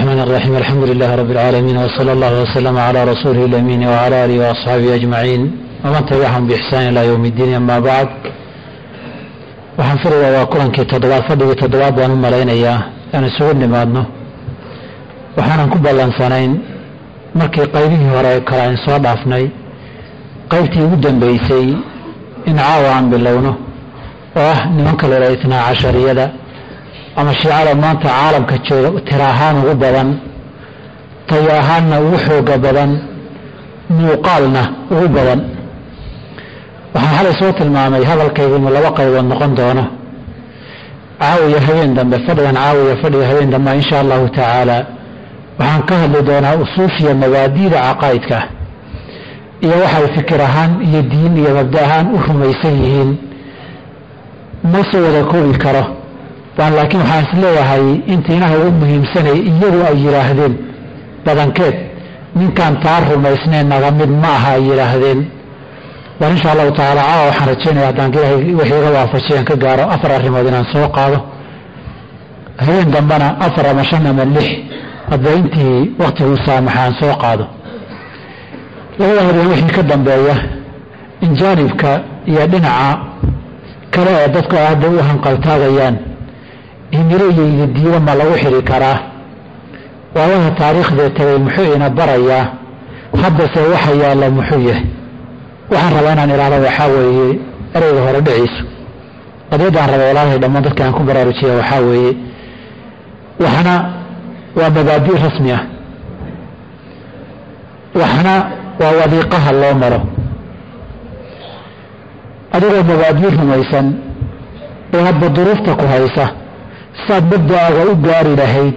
الرحمن الرحيم الحمد لله رب العالمين وصلى الله وسلم على رسوله الأمين وعلى آله وأصحابه أجمعين ومن تبعهم بإحسان إلى يوم الدين أما بعد waxaan filayaa waa kulankii toddobaad fadhigii toddobaad baan u malaynayaa aan isugu nimaadno waxaanan ku ballansanayn markii qaybihii hore kale aan soo dhaafnay qaybtii ugu dambeysay in caawa aan bilowno oo ah nimanka la yidhaha itnaa cashariyada ama shiicada maanta caalamka jooga tira ahaan ugu badan tayo ahaanna ugu xooga badan muuqaalna ugu badan. Waxaan xalay soo tilmaamay hadalkaygiinu laba qaybood noqon doono. Caawiya habeen dambe fadhigan caawiya fadhiga habeen dambe insha allahu tacaala waxaan ka hadli doonaa usuufiya mabaadiida caqaa'idka iyo waxay fikir ahaan iyo diin iyo mabda ahaan u rumaysan yihiin. Ma soo wada koobi karo waan laakiin waxaan is leeyahay intiinaha ugu muhiimsanay iyagu ay yidhaahdeen badankeed ninkaan taa rumaysnayn naga mid ma aha ay yidhaahdeen war insha allahu tacaala caawa waxaan rajaynaya haddaan ilaahay wixii iga waafajiyaan ka gaaro afar arrimood inaan soo qaado. Habeen dambana afar ama shan ama lix hadba intii waktiguu saamaxa aan soo qaado. Labada habeen wixii ka dambeeya in jaanibka iyo dhinaca kale ee dadku ay hadda u hanqaltaagayaan himilo iyo ididiido ma lagu xiri karaa? Waayaha taariikhdee tagay muxuu ina barayaa haddase waxa yaalla muxuu yahay? Waxaan rabaa inaan idhahdo waxaa weeye ereyga hore dhiciisu. Qadiyadaan raba walaalhay dhammaan dadka aan ku baraarujiya waxaa weeye. Waxna waa mabaadi' rasmi ah. Waxna waa wadiiqaha loo maro. Adigoo mabaadi' rumaysan oo hadba duruufta ku haysa saad mabda'aaga u gaari lahayd?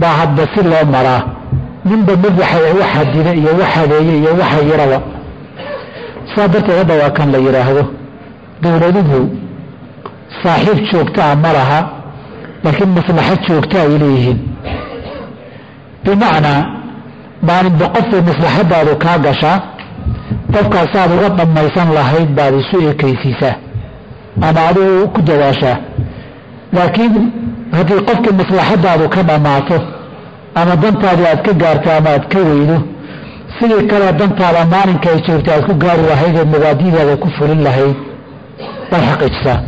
Baa hadba si loo maraa. Ninba madaxa wax hadida iyo wax hadeeye iyo waxa yaraba. Saa darteed hadda waa kan la yidhaahdo dowladuhu saaxiib joogta ah ma laha laakiin maslaxo joogta ay leeyihiin. Bimacnaa maalinba qofkay maslaxadaadu kaa gashaa qofkaasaad uga dhammaysan lahayd baad isu ekaysiisaa. Ama adigu ku dadaashaa laakiin haddii qofkii maslaxadaadu ka dhammaato ama dantaadii aad ka gaarto ama aad ka weydo sidii kale dantaada maalinka ay joogta aad ku gaari lahayd ee mabaadidaada ku fulin lahayd baad xaqiijisaa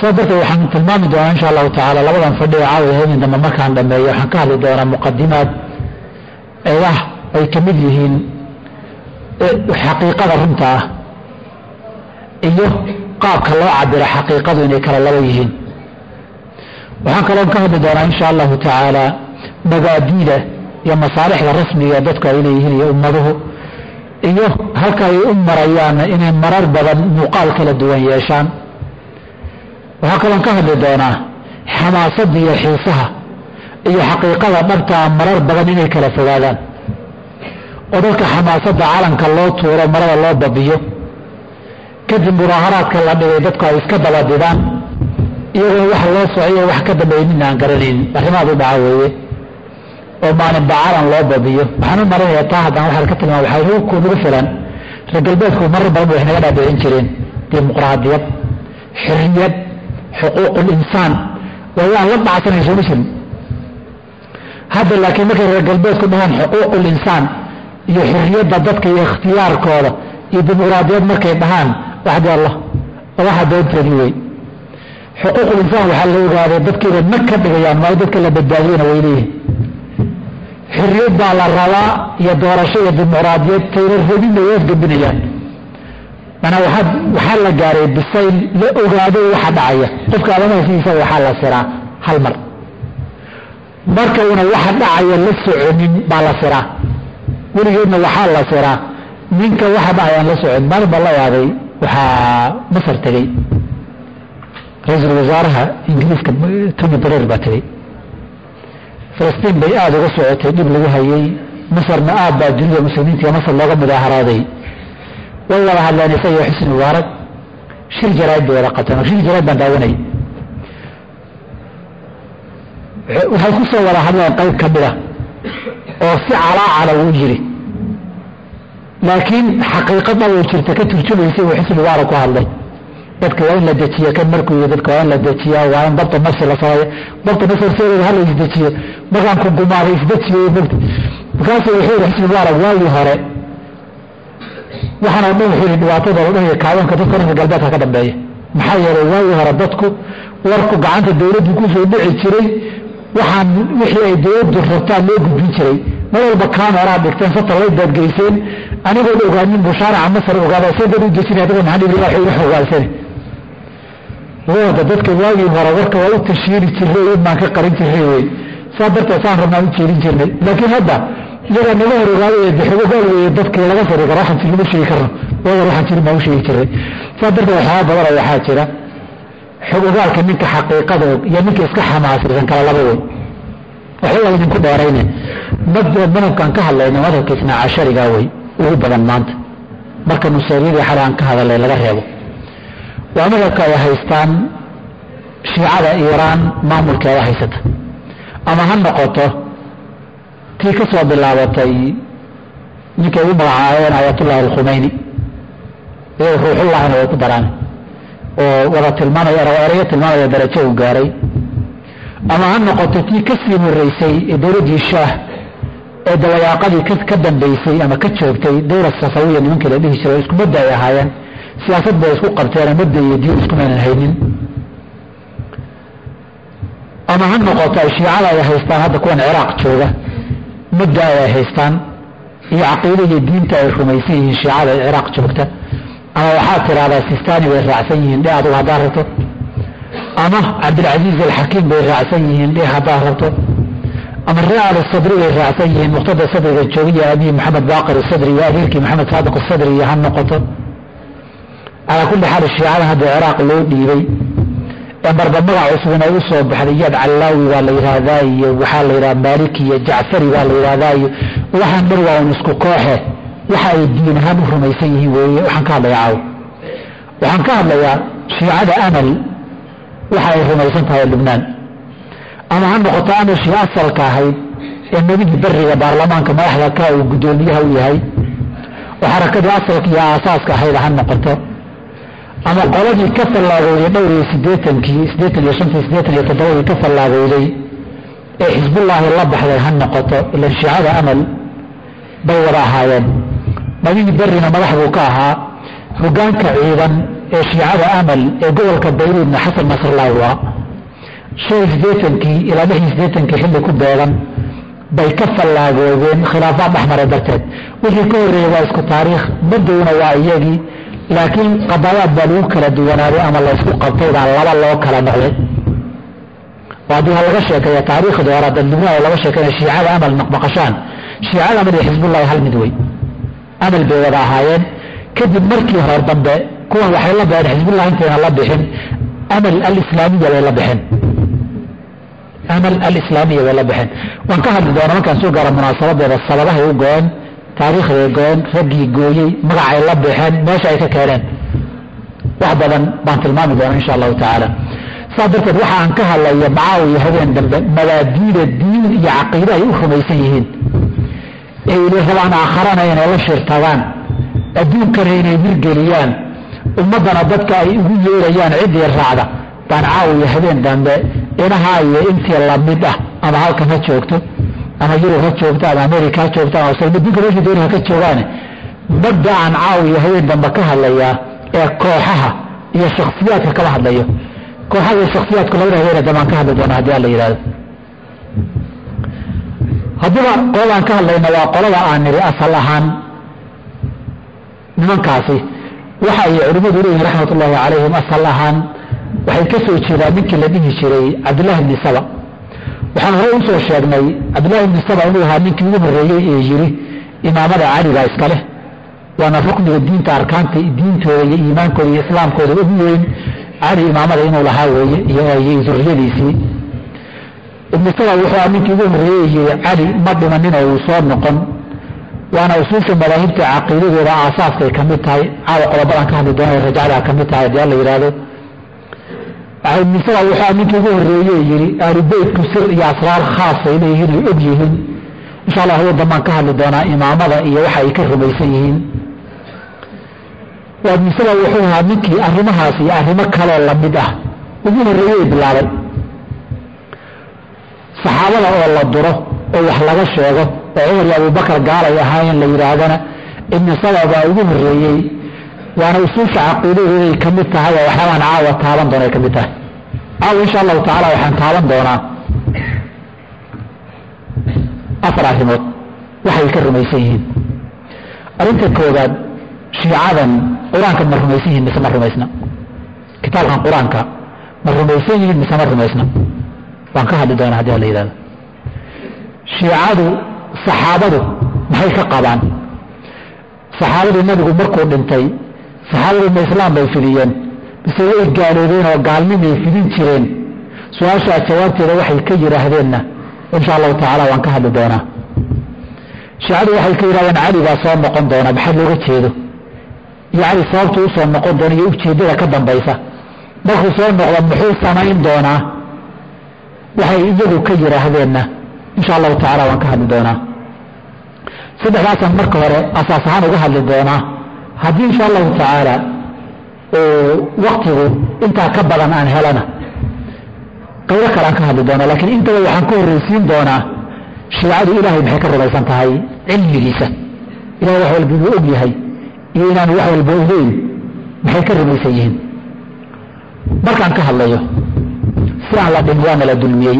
saa darteed waxaan tilmaami doonaa insha allahu tacaala labadan fadhiga caawiya habeen dambe markaan dhameeyo waxaan ka hadli doonaa muqadimaad eedah ay ka mid yihiin xaqiiqada runta ah iyo qaabka loo cabiro xaqiiqadu inay kala laba yihiin. Waxaan kaloon ka hadli doonaa insha allahu tacaala mabaadiida iyo masaalixda rasmiga dadku ay leeyihiin iyo ummaduhu iyo halka ay u marayaanna inay marar badan muuqaal kala duwan yeeshaan. Waxaa kaloon ka hadli doonaa xamaasadda iyo xiisaha iyo xaqiiqada dhabtaa marar badan inay kala fogaadaan. Oo dadka xamaasadda calanka loo tuuro marada loo babiyo kadib mudaaharaadka la dhigay dadku ay iska dabadidaan iyagoo wax loo sociyo wax ka dambeeya midna aan garanaynin arrimaad u dhaca weeye. Oo maalinba calan loo babiyo waxaan u marinaya taa haddaan waxaan ka tilmaama waxaa ruugku nagu filan. Reer marar badan ba wax naga dhaadhicin jireen. Dimuqraadiyad xorriyad xuquuqul insaan. La dhacsanay sooma jirin. Hadda laakiin markay reer dhahaan xuquuqul iyo xorriyadda dadka iyo ikhtiyaarkooda iyo dimuqraadiyad markay dhahaan waxdi allah waxa doontoodii wey xuquuqul insaan waxaa la ogaaday dadkeeda nag ka dhigayaan maayo dadka la badbaadiyana way leeyihiin xorriyad baa la rabaa iyo doorasho iyo dimuqraadiyad tayna rabinna way gambinayaan manaa waxaa waxaa la gaaray bisayl la ogaado waxa dhacaya. Qofka sidiisa waxaa la siraa hal mar. Marka una waxa dhacaya la soconin baa la siraa. Weligeedna waxaa la siraa. Ninka waxa dhacayaan la socon maalin baa la yaaday waxaa masar tegey ra'iisul wasaaraha ingiriiska tony blair baa tegey falastiin bay aada uga socotay dhib lagu hayay. Masarna aad baa dunida muslimiinta iyo masar looga mudaaharaaday way wada hadleen isaga iyo xusni mubaarak shir jaraa'id bay wada qabteen shir jaraa'id baan daawanay waxay ku wada hadleen qayb ka mida oo si calaacala uu yiri laakiin xaqiiqada uu jirta ka turjumaysay uu xusni mubaarak ku hadlay. Dadka waa in la dejiyo kan markuu yii dadka waa in la dejiyaa waa in dabta nafsi la sameeyo. Dabta nafsi horseedeeda hala isdejiyo. Markaan ku isdejiyo mogta markaasuu wuxuu yihi xisbi mubaarag waagii hore. Waxaan oo dhan wuxuu yihi dhibaatada la dhahayo kaadoonka dadka dhanka galbeedka ka dambeeya. Maxaa yeelay waagii hore dadku warku gacanta dawladdu ku soo dhici jiray. Waxaan wixii ay dawladdu rabtaan loo gudbin jiray. Mar walba kameraa dhigteen satellite baad geyseen anigoon ogaanin bushaaraca masar ogaada see dad u dejin adiga maxaa dhibi wax iga xogaalsane wada dadka waagii hore warka waa u tashiiri jiray in baan ka qarin jiray wey saa darteed saan rabnaan u jeedin jirnay laakiin hadda iyagaa naga hor ogaaday xogogaal weeye dadkii laga fari karo waxaan lama sheegi karno wadan waxaan jirin baan u sheegi jiray saa darteed waxyaaba badanoo waxaa jira xog ogaalka ninka xaqiiqada iyo ninka iska xamaasirsan kala laba wey waxba idinku dheerayne madhabkaan ka hadlayna madhabka isnaa wey ugu badan maanta. Marka nuseeryadii xale ka hadalay laga reebo. Waa madhabka ay haystaan shiicada iiraan maamulkeeda haysata. Ama ha noqoto tii ka soo bilaabatay ninkay ugu magacaabeen ayatullahi alkhumeyni iyago ruuxullahina way ku daraan. Oo wada tilmaanaya erayo tilmaamaya darajo uu gaaray. Ama ha noqoto tii ka sii horeysay ee dowladdii shaah ee dawayaaqadii ka dambaysay ama ka joogtay dowla safawiya nimankii la dhihi jiray isku madda ay ahaayeen siyaasad bay isku qabteen madda iyo diin iskumaynan haynin. Ama ha noqoto ay shiicada ay haystaan hadda kuwan ciraaq jooga madda ay haystaan iyo caqiida diinta ay rumaysan yihiin shiicada ciraaq joogta. Ama waxaad tidhahdaa sistani bay raacsan yihiin dhe adugu haddaad rabto. Ama cabdilcasiiz alxakiim bay raacsan yihiin dhe haddaad rabto ama riaal sadri bay raacsan yihiin muqtada sadriga joogiya abihi maxamed baaqir sadri iyo adeerkii maxamed saadiq sadri iyo ha noqoto. Calaa kulli xaal shiicadan hadda ciraaq loo dhiibay ee marba magac cusubin ay u soo baxday yaad callaawi baa la yidhaahdaa iyo waxaa la yidhaha maaliki iyo jacfari baa la yidhaahdaa iyo waxaan mar waa un isku kooxe waxa ay diin ahaan u rumaysan yihiin weeye waxaan ka hadlayaa caaw waxaan ka hadlayaa shiicada amal waxa ay rumaysan tahay lubnaan ama ha noqoto amashii asalka ahayd ee nebigii beriga baarlamaanka madaxda ka uu guddoomiyaha u yahay oo xarakadii asalka iyo aasaaska ahayd ha noqoto ama qoladii ka fallaagowday dhowr iyo sideetankii sideetan iyo shantii sideetan iyo toddobadii ka fallaagowday ee xisbullaahi la baxday ha noqoto ilan shiicada amal bay wada ahaayeen. Nabigii berrina madax buu ka ahaa hogaanka ciidan ee shiicada amal ee gobolka bayruudna xasan nasrlaahi waa shan sideetankii ilaa lix iyo sideetankii xilli ku beegan bay ka fallaagoodeen khilaafaad dhexmare darteed. Wixii ka horreeyey waa isku taariikh madowna waa iyagii laakiin qadaayaad baa lagu kala duwanaaday ama laysku qabtay baa laba loo kala noqday. Oo haddii ha laga sheekeeya taariikhdii hore dad lubnaan oo laga sheekeynaya shiicada amal naqnaqashaan shiicada amal iyo xisbullahi hal mid wey amal bay wada ahaayeen. Kadib markii hore dambe kuwan waxay la baxeen xisbullah intayna la bixin. Amal alislaamiya bay la baxeen amal alislaamiya bay la baxeen waan ka hadli doona markaan soo gaara munaasabadeeda sababahay u go-een taariikhday go-een raggii gooyey magacay la baxeen meesha ay ka keeneen. Wax badan baan tilmaami doona insha allahu tacaala. Saa darteed waxa aan ka hadlaya macaawiya habeen dambe mabaadiida diin iyo caqiide ay u rumaysan yihiin. Ee ili rabaan aakharana inay la shirtagaan adduunkana inay hirgeliyaan ummaddana dadka ay ugu yeerayaan ciddii raacda. Baan caawiya habeen dambe inahaa iyo intii la mid ah ama halkan ha joogto ama yurub ha joogto ama america ha joogto ama adduunka meesha dooni ha ka joogaane. Badda aan caawiya habeen dambe ka hadlayaa ee kooxaha iyo shaksiyaadka kala hadlayo. Kooxaha iyo shaksiyaadku labada habeen dambe aan ka hadli doona haddii alla yidhahdo haddiba qoladaan ka hadlayna waa qolada aan niri asal ahaan nimankaasi. Waxa ay culimmadu leeyihiin raxmat ullaahi calayhim asal ahaan waxay ka soo jeedaan ninkii la dhihi jiray cabdullaahi bni saba. Waxaan hore u soo sheegnay cabdullahi bni saba inuu ahaa ninkii ugu horreeyey ee yiri imaamada caliga iska waana rukniga diinta arkaanta diintooda iyo iimaankooda iyo islaamkooda ugu weyn. Cali imaamada inuu lahaa weeye iyo duriyadiisii ibni saba wuxuu aha ninkii ugu horreeyey yiri cali ma dhimanin oo uu soo noqon. Waana usuusha madaahibta caqiidadooda aasaaskay ka mid tahay. Caawa qodobadan ka hadli doona rajacdaa ka mid tahay haddii alla yidhaahdo ibnisaba wuxuu ninkii ugu horreeye yiri aalubeytku sir iyo asraar khaasay leeyihiin ay og yihiin. Insha allah hawo dambaan ka hadli doonaa imaamada iyo waxa ay ka rumaysan yihiin. Waadmisada wuxuu ahaa ninkii arrimahaas iyo arrimo kaloo la mid ah. Ugu horreeyey bilaabay. Saxaabada oo la duro oo wax laga sheego oo cumar iyo abubakar gaalay ahaayeen la yidhaahdana ibni ugu horreeyey waana usuusha caqiidadeeday ka mid tahay oo waxyaabaan caawa taaban doona ay ka tahay. Caawa insha allahu tacaala waxaan taaban doonaa afar arrimood waxay ka rumaysan yihiin. Arrinta koowaad shiicadan qur'aanka ma rumaysan yihiin mise ma rumaysna? Kitaabkan qur'aanka ma rumaysan yihiin mise ma rumaysna? Waan ka hadli doonaa haddii la yidhahdo shiicadu saxaabadu maxay ka qabaan? Saxaabadii nabigu markuu dhintay saxaabadu ma islaam bay fidiyeen. Mise way gaaloobeen oo gaalnimay fidin jireen. Su'aashaa jawaabteeda waxay ka yidhaahdeenna insha allahu tacaala waan ka hadli doonaa. Shiicadu waxay ka yidhahdeen cali baa soo noqon doona maxaa looga jeedo? Iyo cali sababtu u soo noqon doona iyo ujeeddada ka dambaysa. Markuu soo noqdo muxuu samayn doonaa? Waxay iyagu ka yidhaahdeenna insha allahu tacala waan ka hadli doonaa. Saddexdaasaan marka hore asaas ahaan uga hadli doonaa haddii insha allahu tacaala waktigu intaa ka badan aan helana qaybo kale aan ka hadli doonaa laakiin intaba waxaan ka horreysiin doonaa shiicadu ilaahay maxay ka rumaysan tahay cilmigiisa? Ilahay wax walba inuu og yahay iyo inaanu wax walba ogeyn maxay ka rumaysan yihiin? Markaan ka hadlayo si aan la dhin waana la dulmiyey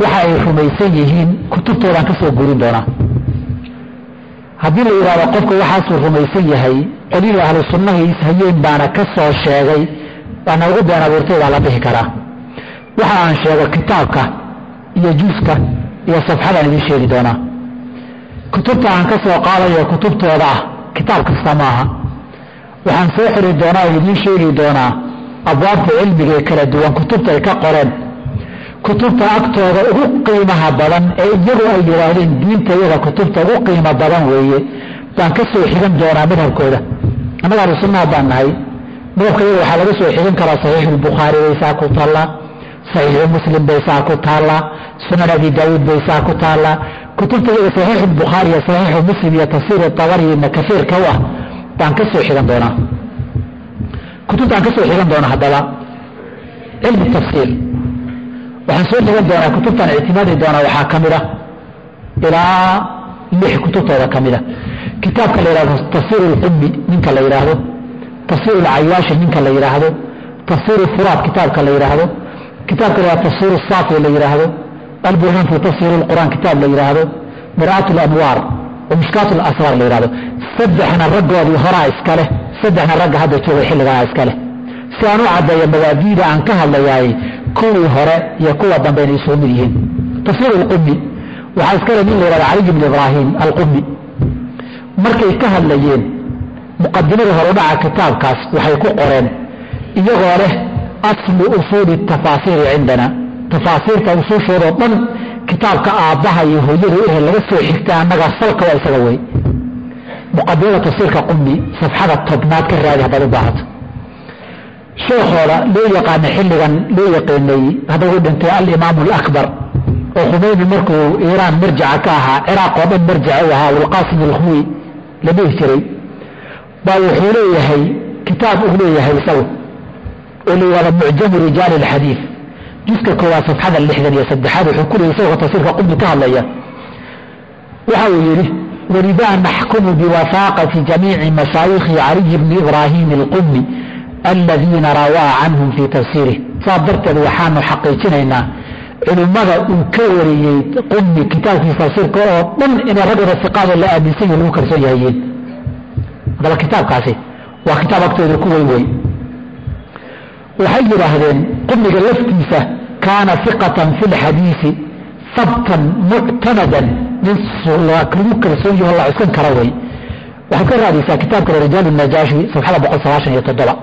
waxa ay rumaysan yihiin kutubtoodaan ka soo gurin doonaa haddii la yidhahdo qofka waxaasuu rumaysan yahay qolihii ahlu sunnaha ishayeen baana ka soo sheegay waana ugu been abuurtay baa la dhihi karaa. Waxa aan sheego kitaabka iyo juuska iyo safxadaan idiin sheegi doonaa. Kutubta aan ka soo qaadayo kutubtooda ah kitaab kasta maaha waxaan soo xiri doonaa oo idiin sheegi doonaa abwaabta cilmiga ee kala duwan kutubta ay ka qoreen kutubta agtooda ugu qiimaha badan ee iyagu ay yidhaahdeen diinta iyada kutubta ugu qiimo badan weeye baan ka soo xigan doonaa madhabkooda. Annaga ahlu sunnaha baan nahay. Madhabka iyaga waxaa laga soo xigan karaa saxiixu lbukhaari bay saa ku taallaa saxiixu muslim bay ku taallaa sunan abi daawuud bay ku taallaa. Kutubta iyaga saxiixu lbukhaari iyo saxiixu muslim iyo tafsiir tabari iyo kasiirka u ah baan ka soo xigan doonaa. Kutubta aan ka soo xigan doona haddaba cilmi tafsiir waxaan soo xigan doonaa kutubtaan ictimaadi doonaa waxaa ka mid a ilaa lix kutubtooda ka mid a kitaabka la yidhahdo tafsiir ulqummi ninka la yidhaahdo tafsiir ulcayaashi ninka la yidhaahdo tafsiir furaad kitaabka la yidhaahdo kitaabka la yidhahdo tafsiir saafi la yidhaahdo alburhaan fi tafsiir lqur'aan kitaab la yidhaahdo mir'aat lanwaar oo mishkaat lasraar la yidhahdo saddexna raggoodii horaa iska leh. Saddexna ragga hadda joogay xilligaa iska leh. Si aan u caddeeyo mabaadiida aan ka hadlayaay kuwii hore iyo kuwa dambe inay isugu mid yihiin. Tafsiir alqumi waxaa iska le nin la yihahdo caliy bn ibraahim alqumi markay ka hadlayeen muqadimada horudhaca kitaabkaas waxay ku qoreen iyagoo leh aslu usuuli tafaasiiri cindana. Tafaasiirta usuushoodao dhan kitaabka aabbaha iyo hooyada ehe laga soo xigta annaga salka waa isaga wey muqadimada tafsiirka qumi safxada tobnaad ka raadi haddaad u baahato sheekhooda loo yaqaana xilligan loo yaqiinay hadda uu dhintay alimaam alakbar oo khumeyni markuu iiraan marjaca ka ahaa ciraaq oo dhan marjaca u ahaa abulqaasim alkhuwi la dhihi jiray baa wuxuu leeyahay kitaab uu leeyahay isagu oo la yihahdo mucjamu rijaali alxadiid juska koowaad safxada lixdan iyo saddexaad wuxuu ku leeyay isagoo tafsiirka qumi ka hadlaya. Waxa uu yidhi walida naxkumu biwafaaqati jamiici mashaayikhi caliy bni ibraahim alqumi aladiina rawaa canhum fii tafsiirih. Saas darteed waxaanu xaqiijinaynaa culimmada uu ka wariyey qumi kitaabkiisa tafsiirka oo dhan inay raggooda siqaada la aaminsan yahi lagu kalsoon yahayiin haddaba kitaabkaasi waa kitaab agtooda ku weyn wey waxay yidhaahdeen qumiga laftiisa kaana iqatan fi lxadiisi sabtan muctamadan nin lagu kalsoon yaho la cuskan kara wey waxaad ka raadaysaa kitaabka rijaal najaashi safxada boqol sagaashan iyo toddoba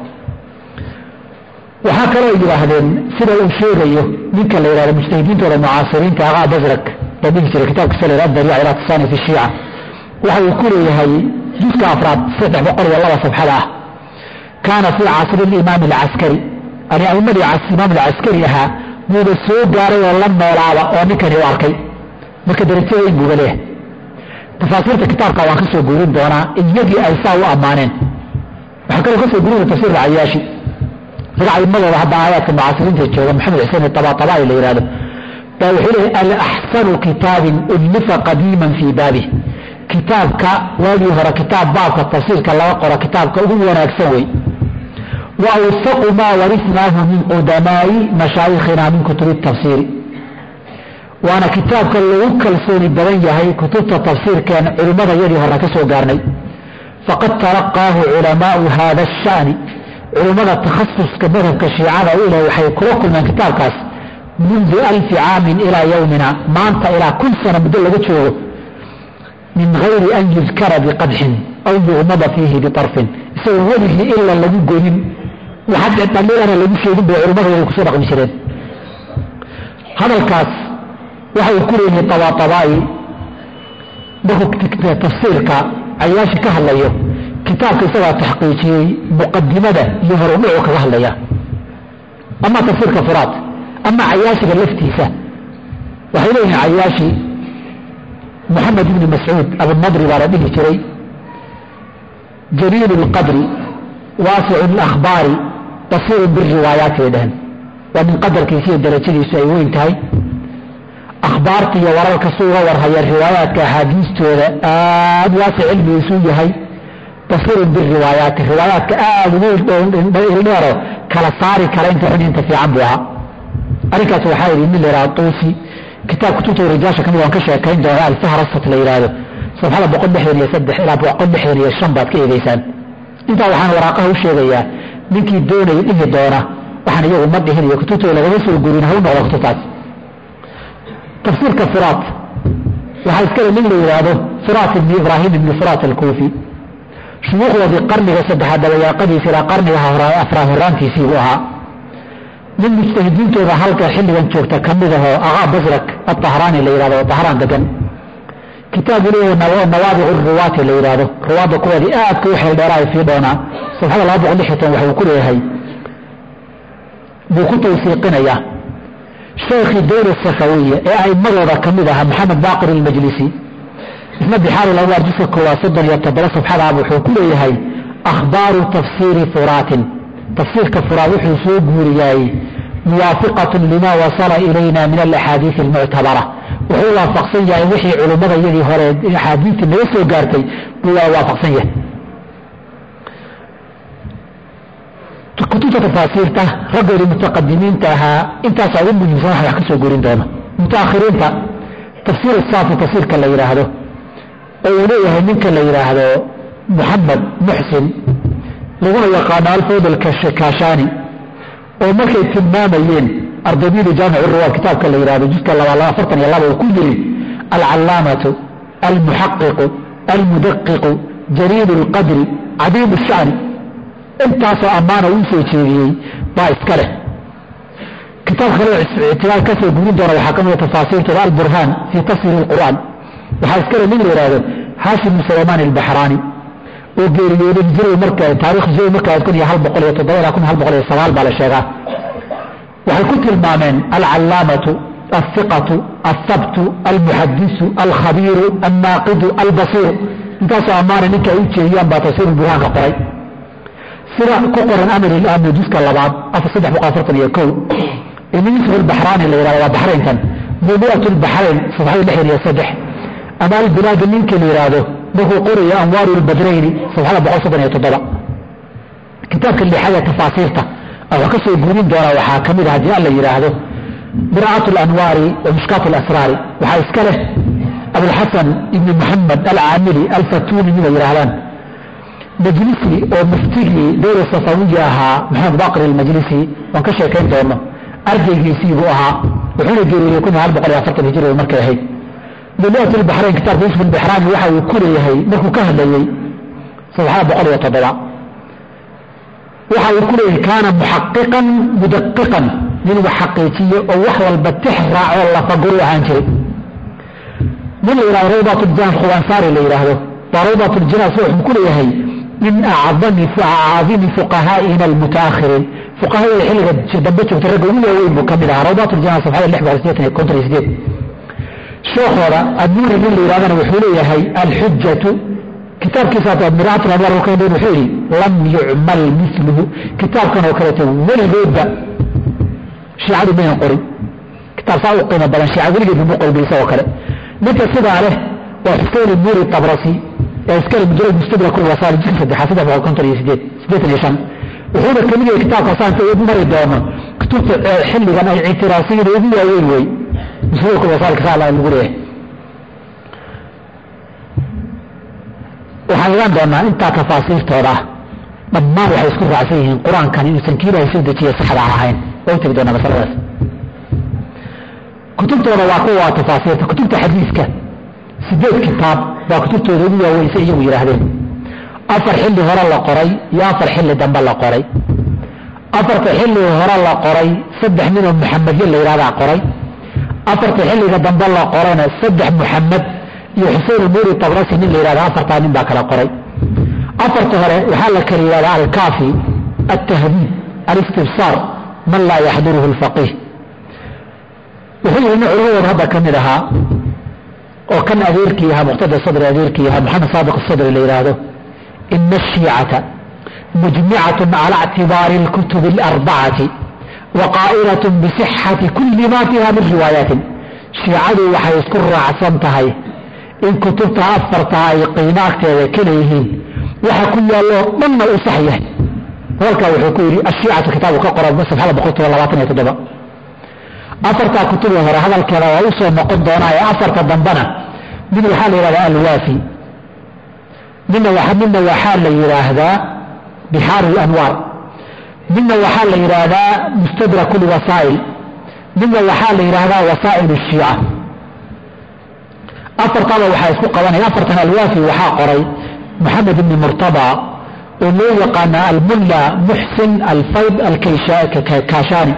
waxaa kaloo yidhaahdeen sida uu sheegayo ninka la yidhahdo mujtahidiintooda mucaasiriinta aqaa basrak la dhihi jiray kitaabkiisa la yhahdo dariic ilaa tisaani shiica waxa uu ku leeyahay juska afraad saddex boqol iyo laba safxada ah. Kaana fii casri limaami alcaskari ani aimadii imaam alcaskari ahaa buuba soo gaaray oo la noolaaba oo ninkani u arkay. Marka darajo weyn buuba leeyahay tafaasiirta kitaabka waan ka soo doonaa iyagii ay saa u ammaaneen. Waxaa kaloo ka soo gurina tafsir cayaashi. rag aimadooda hadda aayaadka mucaasiriinta jooga maxamed xuseen tabatabai la yihahdo baa wuxuu leeyahy alaxsanu kitaabin ullifa qadiiman fii baabih kitaabka waagii hore kitaab baabka tafsiirka laga qoro kitaabka ugu wanaagsan wey wa awsaqu maa warisnaahu min qudamaai mashaayikhina min kutubi tafsiiri. Waana kitaabka lagu kalsooni badan yahay kutubta tafsiirkeena culimmada yadii hore ka soo gaarnay. Faqad talaqaahu culamaau hada ashani culimmada takhasuska madhabka shiicada u leh waxay kula kulmeen kitaabkaas mundu alfi caamin ilaa yowmina maanta ilaa kun sano muddo laga joogo min gayri an yudkara biqadxin aw yuqmada fiihi biarfin isagoo weligii ila lagu gonin dhaliilana lagu sheegin bay culimmada ku soo dhaqmi jireen. Hadalkaas waxa uu ku leeyahay tabatabaa'i markuu tafsiirka cayaashi ka hadlayo kitaabka isagaa taxqiijiyey muqadimada iyo horudhucu kaga hadlaya ama tafsiirka furaad ama cayaashiga laftiisa. Waxay leeyihiin cayaashi moxamed ibni mascuud abunadri baa la dhihi jiray. Jaliil اlqadri waasicu اlakhbaari basiiru biriwaayaati bay dhaheen waa min qadarkiisa iyo darajadiisu ay weyn tahay. Akhbaarta iyo wararka su warhaya riwaayaadka axaadiistooda aad waasic cilmigiisu yahay basiirun biriwaayaati. Riwaayaadka aada ugu ildheero kala saari kara inta xun inta fiican buu ahaa. Arrinkaas waxaa yidhi nin la yidhaha tuusi. Kitaab kutubta rijaasha ka mid waan ka sheekayn doona alfahrasat la yidhaahdo safxada boqol lixdan iyo saddex ilaa boqol lixdan iyo shan baad ka eegeysaan intaa waxaan waraaqaha u sheegayaa ninkii doonaya dhihi doona waxaan iyagu ma dhihin iyo kutubtooda lagama soo gurin ha u noqdo kutubtaas. Tafsiirka furaat waxaa iskale nin la yidhaahdo furaat ibni ibraahim ibni furaat alkuufi shuyuukhdoodii qarniga saddexaad dabayaaqadiisa ilaa qarniga afraad horaantiisii buu ahaa. Nin mujtahidiintooda halka xilligan joogta ka mid ahoo aqaa basrak atahraani la yidhahdo tahraan degan. Kitaabu leeyahay nawaabicu ruwaati la yidhaahdo ruwaadda kuwoodii aadka u xeeldheeraay fii doonaa. Safxada laba boqol lix toban waxuu ku leeyahay. Buu ku tawsiiqinayaa sheekhii dowla safawiya ee aimadooda ka mid ahaa maxamed baaqir ilmajlisi isna bixaari labaad juska koowaad soddon iyo toddoba safxadaab wuxuu ku leeyahay akhbaaru tafsiiri furaatin. Tafsiirka furaad wuxuu soo guuriyaayey muwaafiqatun lima wasala ilayna min alaxaadiisi almuctabara wuxuu waafaqsan yahay wixii culimmada yadii hore axaadiistii naga soo gaartay buu waa waafaqsan yahay. Kutubta tafaasiirta raggoodii mutaqadimiinta ahaa intaasaa ugu muhiimsan wax wax ka soo gurin doono mutaakhiriinta tafsiir saafi tafsiirka la yidhaahdo oo uu leeyahay ninka la yidhaahdo moxamed muxsin laguna yaqaano alfawdal oo markay tilmaamayeen ardaydida jaamic ruwaad kitaabka la yidhahdo jidka aaaatan iyo laba uu ku yiri alcalaamatu almuxaqiqu almudaqiqu jaliil اlqadri cadiim shani. Intaasoo ammaana uu soo jeediyey baa iska leh. Kitaab ka soo gudin doona waxaa ka ah tafaasiirtooda alburhaan fii tafsiiri اlqur'aan waxaa iska leh nin la yihahdo xaashim bn sulaymaan albaxraani oo geeriyooday hijradu marka taarikh hijradu marka kun iyo hal boqol iyo toddoba ilaa kun hal boqol iyo sagaal baa la sheegaa. Waxay ku tilmaameen alcalaamatu alhiqatu alhabtu almuxadisu alkhabiiru alnaaqidu albasiiru intaasoo ammaana ninka u jeediyaan baa tafsiir burhaanka qoray. Sida ku qoran amir ilaamni juska labaad afar saddex boqol afartan iyo kow. Ibn yusuf albaxraani la yihahdo waa baxraynkan mumiat lbaxrayn safxada lixdan iyo saddex ama albilaadi ninka la yidhaahdo markuu qoraya anwaaru lbadrayni safxada boqol soddon iyo toddoba. Kitaabka lixada tafaasiirta wax ka soo guurin doonaa waxaa ka mid a haddii alla yidhaahdo miraacat alanwaari wa mushkaat alasraari waxaa iska leh abulxasan ibni muxamed alcaamili alfatuni mida yidhaahdaan majlisi oo muftigii dowla safawiya ahaa maxamed baqir almajlisi waan ka sheekayn doono. Ardaygiisii buu ahaa wuxuuna geeriyey kun hal boqol iyo afartan hijri markay ahayd mumiat lbaxrayn kitaabka yusuf albaxraani waxa uu ku leeyahay markuu ka hadlayey safxada boqol iyo toddoba waxa uu ku leeyahay kaana muxaqiqan mudaqiqan nin wax xaqiijiyo oo wax walba tix raacoo lafaguru ahaan jiray nin la yihahdo rawdatuljinas khuwansaari la yidhaahdo waa rawdatuljinas wuxuu ku leeyahay min acdami acadimi fuqahaa'ina almutaakhiriin fuqahada xilliga dambe joogta ragga ugu waaweyn buu ka mid ahaa rawdatuljinas safxada lix boqol sideetan iyo konton iyo sideed sheekhooda adnuuri nin la yidhahdana wuxuu leeyahay alxujatu kitaabkiisa miraatl anwar wuxuu yihi lam yucmal miluhu kitaabkan oo kaleeto weligoodba shiicadu maynan qorin kitaab saa u qiimo badan shiica weligeed lama qorin ba isagoo kale. Ninka sidaa leh waa xuseyn nuuri tabrasi ee iskale mujalad mustadrak wasaal jilka saddexaad saddex boqol konton iyo sideed siddeetan iyo shan. Wuxuuna ka mid yahay kitaabka saanta u mari doono kutubta xilligan ay ictiraasiyada ugu waaweyn wey mustadrak wasaalka saa lagu leeyahay waxaan ogaan doonaa intaa tafaasiirtooda ah dhammaan waxay isku raacsan yihiin qur'aankan inuusan kii ilahay soo dejiye saxda ahayn. Waa u tegi doonaa masaladaas. Kutubtooda waa kuwa tafaasiirta. Kutubta xadiiska sideed kitaab baa kutubtooda ugu waaweysa iyagu yidhaahdeen afar xilli hore la qoray iyo afar xilli dambe la qoray. Afarta xilli hore la qoray saddex ninoo muxamedyo la yidhahdaa qoray afarta xilliga dambe la qorana saddex muxamed iyo xuseyn muri tabrasi nin la yihahda afartaa nin baa kala qoray. Afarta hore waxaa la kala yihahdaa alkaafi altahdiib alistibsaar man laa yaxduruhu lfaqiih wuxuu yidhi nin culimadoon hadda ka mid ahaa oo kan adeerkii ahaa muqtada sadri adeerkii ahaa maxamed saabiq sadri la yidhaahdo ina ashiicata mujmicatun cala ctibaari lkutubi alarbacati waqaa'ilat bisixati kuli ma fiiha min riwaayaatin shiicadu waxay isku raacsan tahay in kutubta afarta ay qiimo agteeda kala yihiin waxa ku yaalloo dhanna uu sax yahay hadalkaa wuxuu ku yidhi ashiicatu kitaabu ka qora safxada boqol toban labaatan iyo toddoba afartaa kutuba hore hadalkeeda waa u soo noqon doonaa ee afarta dambena mid waxaa la yidhahdaa alwaafi midna waxaa la yidhaahdaa bixaaru lanwaar midna waxaa la yidhaahdaa mustadrak lwasaa'il midna waxaa la yidhaahdaa wasaa'il shiica. Afartaba waxaa isku qabanaya afartan alwaafi waxaa qoray moxamed ibni murtada oo loo yaqaana almulla muxsin alfayd alkashani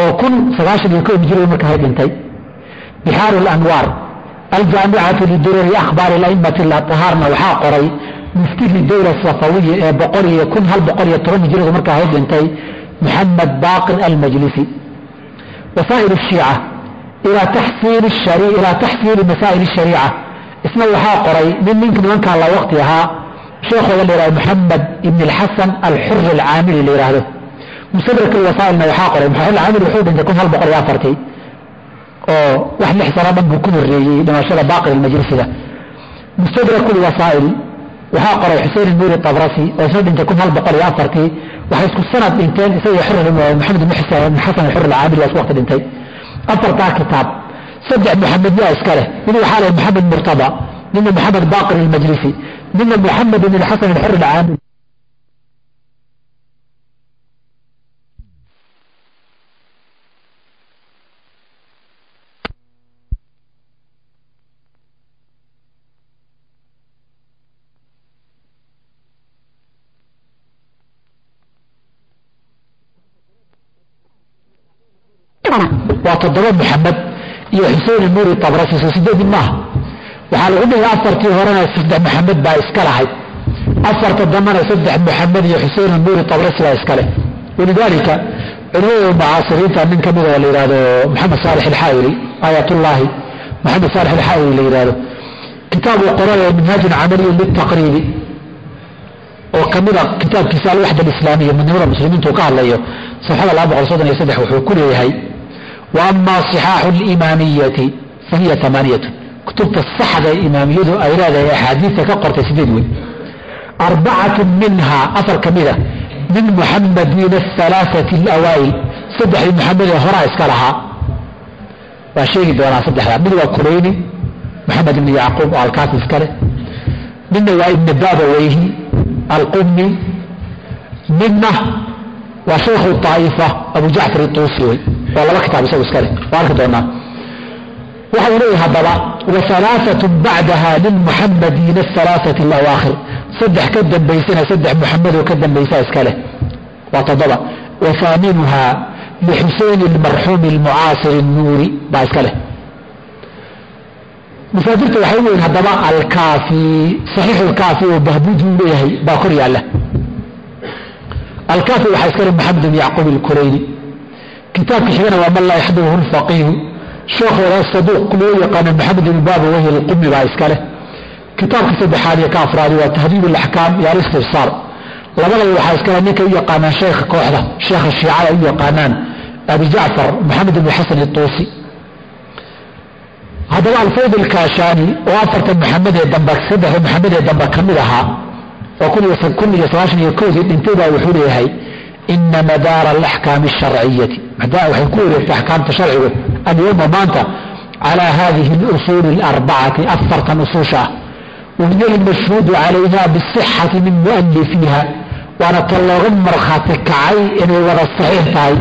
oo kun sagaashan iyo ko hijri marka hay dhintay. Bixaaru lanwaar aljaamicatu lidurari akhbaari aimati lahaarna waxaa qoray muftigii dowla safawiya ee hijradu markaa hay dhintay moxamed baaqir almajlisi. Wasaa'il shiica ilaa taxsiili masaa'il shariica. Isna waxaa qoray nin nink nimankaa la waqti ahaa sheekhooda la yihahdo moxamed ibn alxasan alxur alcaamili la yidhaahdo mustadrak alwasaa'ilna waxaa qoray alcaamili wuxuu dhintay kun hal boqol iyo afartii oo wax lix sano dhan buu ku horeeyey dhimashada baaqir almajlisiga. Mustadrak alwasaa'il waxaa qoray xusein nuuri tabrasi oo isna dhintay afartii. Waxay isku sanad dhinteen isaga maxamed ibn xasan waa isku waqti dhintay. Afartaa kitaab saddex muxamedyaa iska leh. Mid waxaa leh moxamed murtada midna moxamed baaqir almajlisi midna moxamed ibn xasan alxur alcaamili waa toddoba muxamed iyo xusein nuuri tabrasi soo sideedin maaha. Waxaa lagu dhihi afartii horena saddex muxamed baa iska lahayd afarta dambena saddex muxamed iyo xusein nuuri tabrasi baa iska leh. Walidaalika culimada mucaasiriinta nin ka mid oo la yidhahdo maxamed saalix alxaawili aayatullaahi maxamed saalix alxaawili la yidhahdo kitaabu qoraya minhaajin camaliyin litaqriibi oo kamida kitaabkiisa alwaxda alislaamiya midnimada muslimiintu ka hadlayo saddex wuxuu ku leeyahay وأma صxaaxu اlimaamiyati fahiya amaaniyat kutubta saxda ee imaamiyadu ay leedahay axaadiista ka qortay sideed wey arbacatu minha afar ka mida min muxamadiina aلثalaaثaةi اlأwaa'il saddexdii muxamed ee horaa iska lahaa waa sheegi doonaa saddexdaa mid waa kurayni moxamed ibn yacquub oo alkaasi iska leh midna waa ibn babaweyhi alqumi midna waa shaykhu طaa'ifa abu jacfar iطuusi wey waa laba kitaab isagu iskale waa arki doonaa. Waxa uu leeyahay haddaba waalaaa bacdaha lilmuxamadiina alaaai lahu saddex ka dambaysana saddex muxamedoo ka dambaysaa iska waa toddoba. Wahaaminuha lixuseyn almarxuumi almucaasir اnuuri baa iska masaajirta waxay weyn haddaba alkaafi saxiixu alkaafi oo bahbuji uu leeyahay baa kor yaalla. Alkaafi waxaa iska maxamed bn yacquub ilkurayni kitaabka xigana waa man laa yaxduruhu lfaqiihu sheekhooda saduuq loo yaqaano maxamed ibn baaba wahi alqumi baa iska leh. Kitaabka saddexaad iyo ka afraadi waa tahdiib alaxkaam iyo alistibsaar labadaba waxaa iskale ninkay u yaqaanaan sheekha kooxda sheekha shiicada u yaqaanaan abi jacfar maxamed ibn xasan ituusi haddaba alfayd alkaashani oo afartan maxamed ee dambe saddexda maxamed ee dambe ka ahaa oo kun iyo sagaashan iyo koodii dhintay baa wuxuu leeyahay ina madaara alaxkaami asharciyati waxay ku wareegtay axkaamta sharcigu alyowma maanta calaa hadihi اlusuuli alarbacati afartan usuusha ah wahiya almashhuudu calayha bisixati min mualifiiha waana ta looga markhaati kacay inay wada saxiix tahay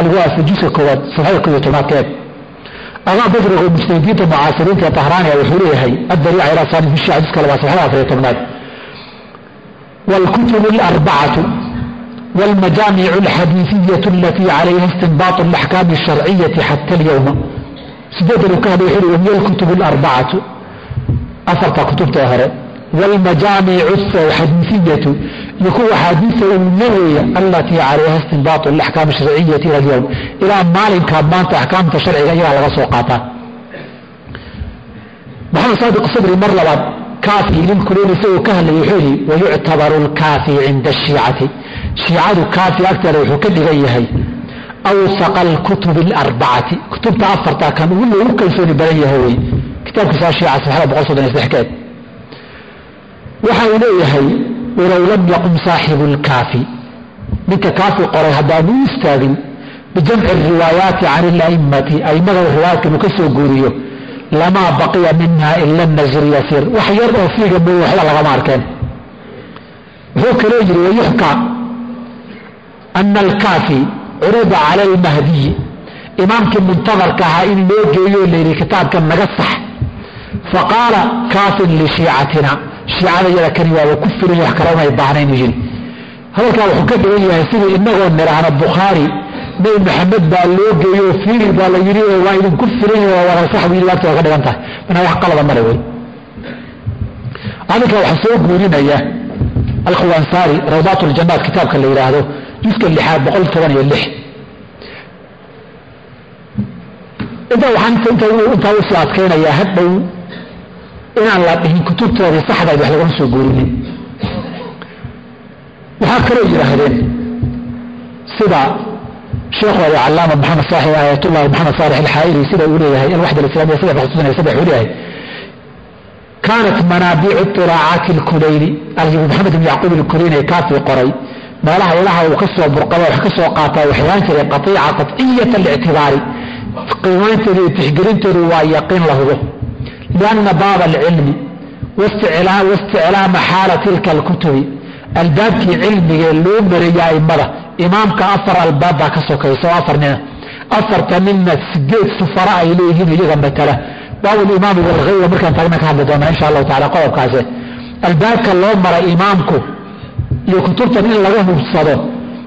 alwaafi juska koowaad safxada koob iyo tobnaadkeed amaa basriga mujtahidiinta mucaasiriinta ee tahraaniga wuxuu leeyahay addariica ilaa saani juska labaad safxada afariyo tobnaad wاlkutub alarbacatu wاlmajaamic alxadiiثiyaة alatii calayha istinbaaط اlaxkaam الsharciyati xata اlyowma sideedan uu ka hadlay wuxuu wahiya alkutub alarbacatu afarta kutubta hore wاlmajaamic xadiiثiyatu iyo kuwa axaadiista uuna weeya alatii calayha istinbaaط اlaxkaam الsharciyati ila اlyowm ilaa maalinkaa maanta axkaamta sharciga iyagaa laga soo qaataa maxamed saadiq sadri mar labaad kaafi lilkuleyn isagoo ka hadlaya wuxuu yihi wayuctabaru lkaafi cinda ashiicati shiicadu kaafi agteeda wuxuu ka dhigan yahay awsaqa alkutubi alarbacati kutubta afarta kan ugu loogu kalsooni badan yahay wey kitaabkiisa shiica saxada boqol soddon iyo saddex waxa uu leeyahay walow lam yaqum saaxibu lkaafi ninka kaafi qoray haddaanu u istaagin bijamci riwaayaati can ila'immati a'immada riwaayaadka inuu ka soo guuriyo lamaa baqiya minha ila nasir yasiir wax yar oo fiiga mooye waxba lagama arkeen wuxuu kaloo yidhi wayuxka ana alkaafi curida cala almahdiyi imaamkii muntadarka ahaa in loo geeyo layidhi kitaabkan naga sax faqaala kaafin lishiicatina shiicada yada kani waaba ku filan wax kale umay baahnayn yidhi hadalkaa wuxuu ka dhigan yahay sidii inagoo nidhaahna bukhaari nabi maxamed baa loo geeyo fiiri baa la yidhi waa idinku filan waa wada sax agta waa ka dhigan tahay manaa wax qalada male wey adinka waxaa soo guurinaya alkhawansaari rawdaat ljanaat kitaabka la yidhaahdo juska lixaad boqol toban iyo lix. Intaa waxaan intaa u sii adkaynayaa hadhow inaan la dhihin kutubtoodii saxdayd wax lagama soo guurinin waxaa kaloo yidhaahdeen sida sheekhoodi calaama maxamed saaxib aayatullahi maxamed saalix alxaayiri sida uu leeyahay alwaxda alislamiya saddex soddon iyo saddex uu leeyahay. Kaanat manaabicu طilaacaati اlkulayni aljibu maxamed ibn yacquub ilkulayni ee kaafii qoray meelaha ilaha uu ka soo burqada wax ka soo qaataa waxyaan jiray qaiica qaطciyat اlictibaari qiimaynteedu iyo tixgelinteedu waa yaqiin la hubo. Lianna baaba alcilmi waisticlaama xaala tilka alkutubi. Albaabkii cilmigee loo maraya aimada imaamka afar albaab baa ka sokaysa afar nina afarta ninna sideed sufara ay leeyihiin iyaga matala. Baabulimaami walghayba markaan taagna ka hadli doonaa insha allahu tacala qodobkaasi. Albaabka loo maray imaamku iyo kutubtan in laga hubsado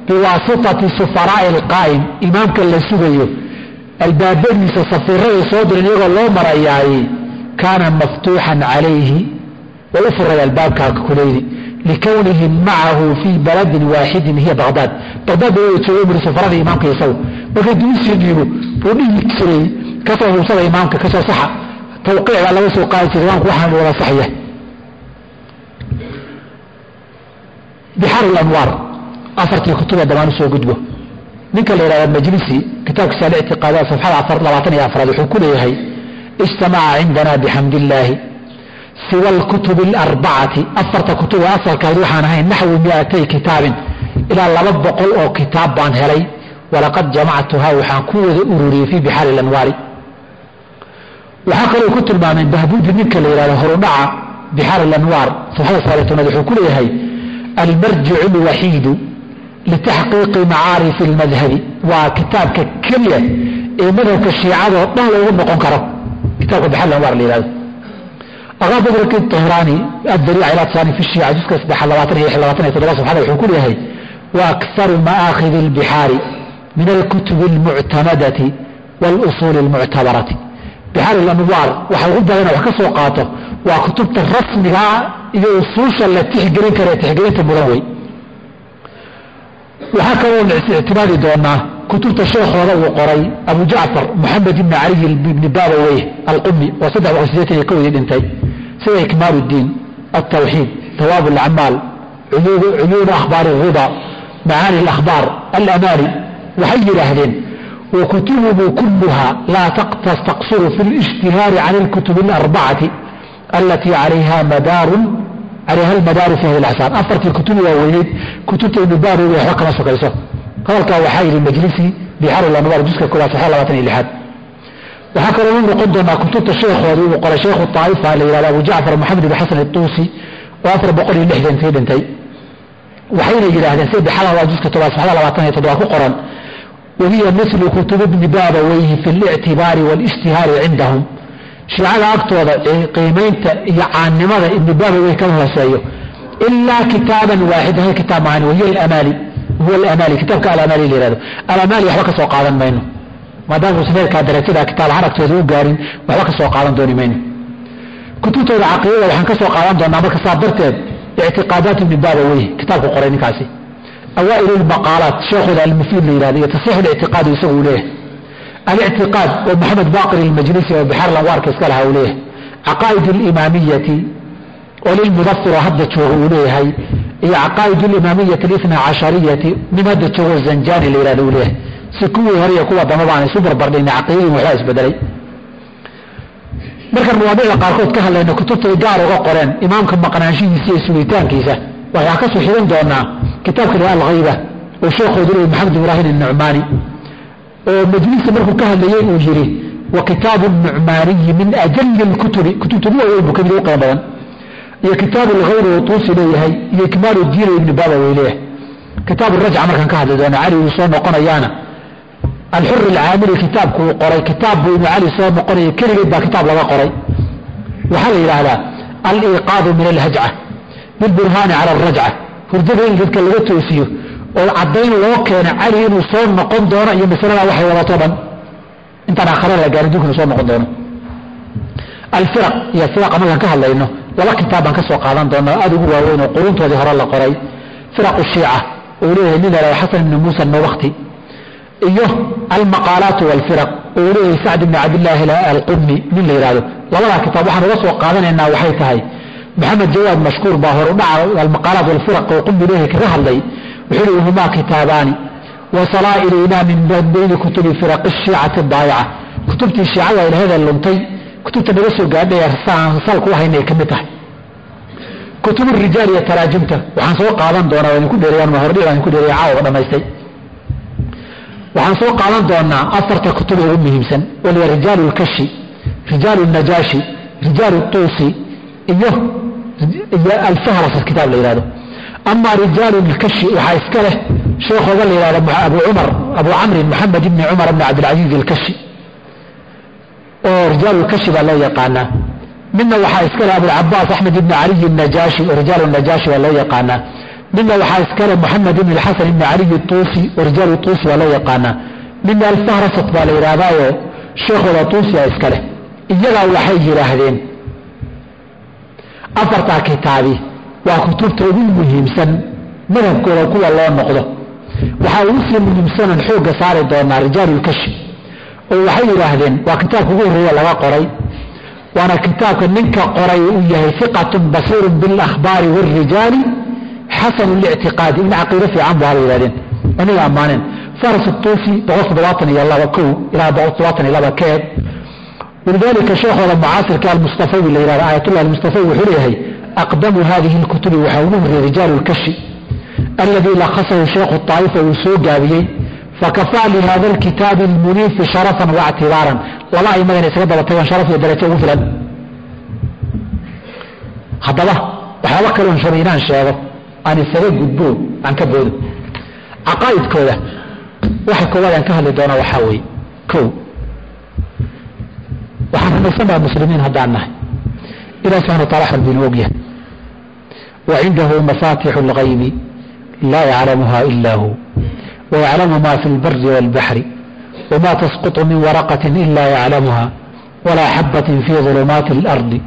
biwaasitati sufaraai alqaa'im imaamka la sugayo albaabadiisa safiiraday soo diran iyagoo loo marayaay kaana maftuuxan calayhi way u furay albaabka kuleyni likownihim macahu fii baladin waaxidin hiya baqdaad baqdaad ba jooga safarada imaamka isagu. Markay duusii dhiibo buu dhihi jiray ka soo hubsada imaamka ka soo saxa. Tawqiicbaa laga soo qaadi jiray imaamku waxaan wada saxya bixaar lanwaar afartii kutuba damaan u soo gudbo ninka la yidhahda majlisi kitaabkiisa alictiqaadaat safxada labaatan iyo afraad wuxuu ku leeyahay ijtamaca cindana bixamd illaahi siwa alkutubi alarbacati afarta kutuba asalkayd waxaan ahayn naxwi miatay kitaabin ilaa laba boqol oo kitaab baan helay walaqad jamactuhaa waxaan ku wada ururiyey fii bixaari lanwaari waxaa kaloo ku tilmaameen bahbuudi ninka la yidhahdo horudhaca bixaari lanwaar safxada sagaaliy tobnaad wuxuu ku leeyahay almarjicu alwaxiidu litaxqiiqi macaarifi almadhabi waa kitaabka keliya ee madhabka shiicadoo dhan loogu noqon karo. kitaabka bixaari lanwaar la yihahdo qaato waa kutubta rasmigaa iyo usuusha la tixgelin kara tixgelinta mudan wey waxaa kaloo ictimaadi doonaa kutubta sheekhooda uu qoray abu jacfar moxamed ibni caliy ibni babawey alqumi oo saddex boqol sideetan iyo kowdii dhintay sida ikmaal اdiin الtawxiid tawaab اlacmaal cuyuun akhbaar الrida macaani اlakhbaar alamaani waxay yidhaahdeen wakutubuhu kuluha laa tastaqsiru fi اlijtihaari can اlkutub اlarbacati alatii alayha almadaaru fi hadi axsaan afartii kutub waaweyneyd kutubta ibnu baawi waxba kama sokayso hadalkaa waxaa yidhi majlisii bixaru anwaar juska kooaad sax labaatan iyo lixaad waxaa kaloo u noqon doonaa kutubta sheekhooda uu qoray sheekhu aaifa la yihahdo abu jacfar moxamed ibn xasan atuusi oo afar boqol iyo lixdantii dhintay waxayna yidhaahdeen sida bixal anwaar juska tooaad saxda labaatan iyo toddobaad ku qoran wahiya milu kutub ibni baabaweyhi fi lictibaari wاlijtihaari cindahum shiicada agtooda qiimaynta iyo caannimada ibni baabawey ka hooseeyo. Ilaa kitaaban waaxid hal kitaab mahan wahiy amaali huwa alamaali kitaabka alamaali la yihahdo alamaali waxba ka qaadan mayno. Maadaama musneerkaa darajada kitaab carabtooda u gaarin waxba ka qaadan dooni mayno. Kutubtooda caqiidada waxaan ka qaadan doonaa marka saa darteed ictiqaadaat ibni baabawey kitaabku qoray ninkaasi. Awaail lmaqaalaat almufiid la yihahdo iyo tasxiix lictiqaadu isagu leeyahay alictiqaad oo maxamed baqir ilmajlisi oo bixaar lanwaarka iska lahaa uu leeyahay caqaa'id alimaamiyati oo lilmudafir oo hadda jooga uu leeyahay iyo caqaa'id alimaamiyati alithna cashariyati nin hadda joogo zanjani la yihahdo uu leeyahay si kuwii hore iyo kuwa damba baan isu barbardhina caqiidadii waxbaa isbedelay markaan mawaadicda qaarkood ka hadlayno kutubtay gaar uga qoreen imaamka maqnaanshihiisa iyo sugitaankiisa waxaa oo majliska markuu ka hadlayay uu yiri wa kitaabu nucmaaniyi min ajali kutubi. Kutubta ugu waaweyn buu ka mid badan. Iyo kitaabu lhayr tuusi leeyahay iyo kimaaru diina ibni baba way leeyahay kitaabu rajca markaan ka hadli doono cali uu soo noqonayaana. Alxur alcaamili kitaabkuu qoray kitaab buu ibnu cali soo noqonaya keligeed baa kitaab laga qoray. Waxaa la yidhaahdaa aliiqaadu min alhajca bilburhaani cala alrajca. Hurdada in dadka laga toosiyo oo caddayn loo keena cali inuu soo noqon doono iyo masalada waxay wadato dhan. Intaan aakhare la gaarin dunkinu soo noqon doono. Alfiraq iyo firaqa markaan ka hadlayno laba kitaab baan ka soo qaadan doonaa aada ugu waaweyn oo quruntoodii hore la qoray. Firaqu shiica oo leeyahay nin la xasan ibni muusa nawakti iyo almaqaalaat walfiraq oo leeyahay sacd ibni cabdillaahi alqumi nin la yihahdo labadaa kitaab waxaan uga soo qaadanaynaa waxay tahay. Maxamed jawaad mashkuur baa hore udhaca almaqaalaat walfiraq oo qumi leeyahay kaga hadlay wuxuu yihi humaa kitaabaani. Wasalaa ilaynaa min bayni kutubi firaqi shiicati daayaca kutubtii shiicada ilahada luntay. Kutubta naga soo gaadhay salku haynay ka mid tahay. Kutub rijaal iyo taraajimta waxaan soo qaadan doonaa waan ku dheereeyaan hordhi waan ku dheereeyay caawa dhamaystay. Waxaan soo qaadan doonaa afarta kutub ugu muhiimsan. Waliba rijaalu lkashi rijaalu najaashi rijaalu tuusi iyo alfahras kitaab la yihahdo ama rijaalu lkashi waxaa iska leh sheekhooda la yihahdo abu cumar abu camrin maxamed ibni cumar bni cabdilcaziiz alkashi oo rijaal lkashi baa loo yaqaanaa midna waxaa iska leh abulcabaas axmed ibni caliy najaashi oo rijaal najaashi loo yaqaanaa midna waxaa iskale moxamed ibn xasan ibni caliy tuusi oo rijaal tuusi baa loo yaqaanaa midna alfahrasat baa la yidhaahdaayo sheekhooda tuusia iska leh iyagaa waxay yidhaahdeen afartaa kitaabi waa kutubta ugu muhiimsan madhabkooda kuwa loo noqdo. Waxaa ugu sii muhiimsanan xoogga saari doonaa rijaalulkashi oo waxay yidhaahdeen waa kitaabka ugu horreeya laga qoray. Waana kitaabka ninka qoray uu yahay iqatun basiirun biاlakhbaari wاrijaali xasanu lictiqaadi in caqiido fiican bu hala yihahdeen aniga ammaaneen faras tuusi keed. Walidalika sheekhooda mucaasirka almustafawi la yihahdo aayatullah almustafawi wuxuu leeyahay aqdamu haadihi lkutubi waxaa ugu horreeyey rijaalu lkashi alladii laqasahu sheekhu طaa'ifa uu soo gaabiyey fakafaa lihada lkitaabi lmuniifi sharafan waictibaaran laba aimadana isaga daba tagaan sharaf iyo darajo ugu filan haddaba waxyaaba kaloon rabay inaan sheego aan isaga gudbo aan ka boodo caqaa'idkooda waxa koowaad aan ka hadli doonaa waxaa weeye ko waxaan rumaysan baha muslimiin haddaan nahay ilahi subxana wa tacala waxbinu ogyahay wa cindahu mafaatixu اlgaybi laa yaclamuha ila hu wayaclamu ma fi اlbari wاlbaxri wma tasquط min waraqaة ila yaclamuha walaa xabaة fi ظulumaati اlarضi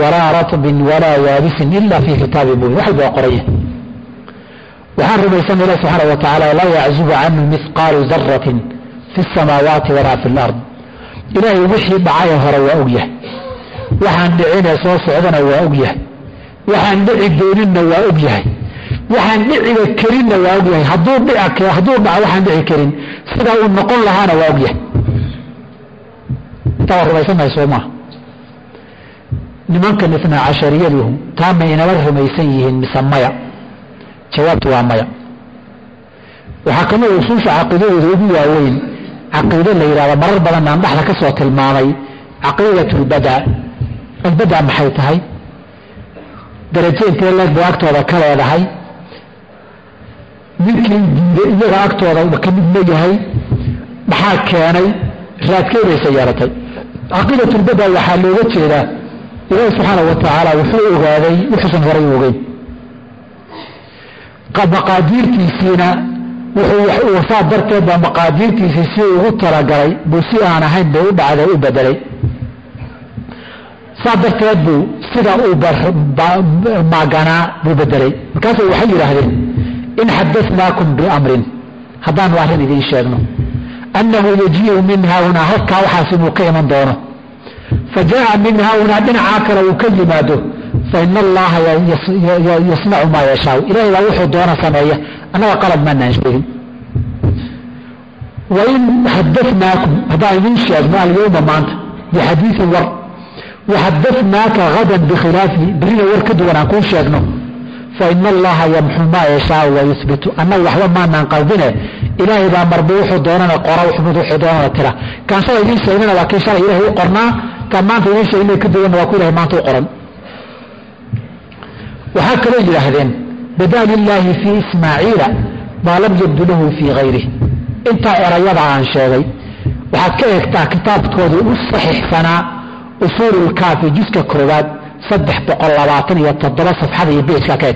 walaa raطbin walaa yaabisin ila fi kitaabi mubin wax walba waa qoraya waxaan rumaysan ilah subxaana wa tacaala laa yaczubu canhu mihqaalu zaratin fi الsamaawaati walaa fi اlard ilaahay wixii dhacaye hore waa ogyahay waxaan dhicinee soo socdana waa ogyahay waxaan dhici dooninna waa ogyahay waxaan dhiciga karinna waa ogyahay hadduu dhaco waxaan dhici karin. Sidaa uu noqon lahaana waa ogyahay intaa waa rumaysannahay nimankan itnaa cashariyadu taa ma inala rumaysan yihiin mise maya? Jawaabtu waa maya. Waxaa ka mid a usuusha caqiidadooda ugu waaweyn. Caqiido la yidhahdo marar badan aan dhexda ka soo tilmaamay caqiidat lbada albada maxay tahay darajo intee leeg bay agtooda ka leedahay. Ninkii diiday iyaga agtooda ka mid ma yahay maxaa keenay? Raadkeedaysa yeelatay. Caqiidat lbada waxaa looga jeedaa ilaahi subxaanau wa wuxuu ogaaday wuxuusan horay ogeyn maqaadiirtiisiina wuxuu saa darteed baa maqaadiirtiisii si ugu talagalay buu si aan ahayn bay u dhacday u bedelay saa darteed buu sida uu maaganaa buu bedelay markaasu waxay yidhaahdeen in xadahnaakum biamrin. Haddaanu arrin idiin sheegno. Annahu yajiiu min haahunaa halkaa waxaas ka iman doono. Fa min haahunaa dhinacaa kale uu ka yimaado fain allaha yasnacu maa yashaa. Ilahay baa wuxuu doona sameeya. Annaga qalad maanaan sheegin. Wain xadahnaakum haddaan idiin sheegno alyowma maanta bixadiiin war waxadanaaka hadan bikhilaafihi berina war ka duwan aan kuu sheegno faina allaha yamxu maa yashaa wayusbitu annaga waxba maanaan qaldine ilaahay baa marba wuxuu doonana qora wuxuu doonana tira kaan shalay sheegnana waa kii shalay ilahay u qornaa kaan maanta idiin sheegna ka duwanna waa ku ilahay maanta u qoran waxaa kaloo yidhaahdeen bada lilaahi fii ismaaciila maa lam yabdu lahu fii hayrih intaa erayada aan sheegay waxaad ka eegtaa kitaabkooda u saxiixsanaa usuululkaafi juska koowaad saddex boqol labaatan iyo toddoba safxada iyo beejka ka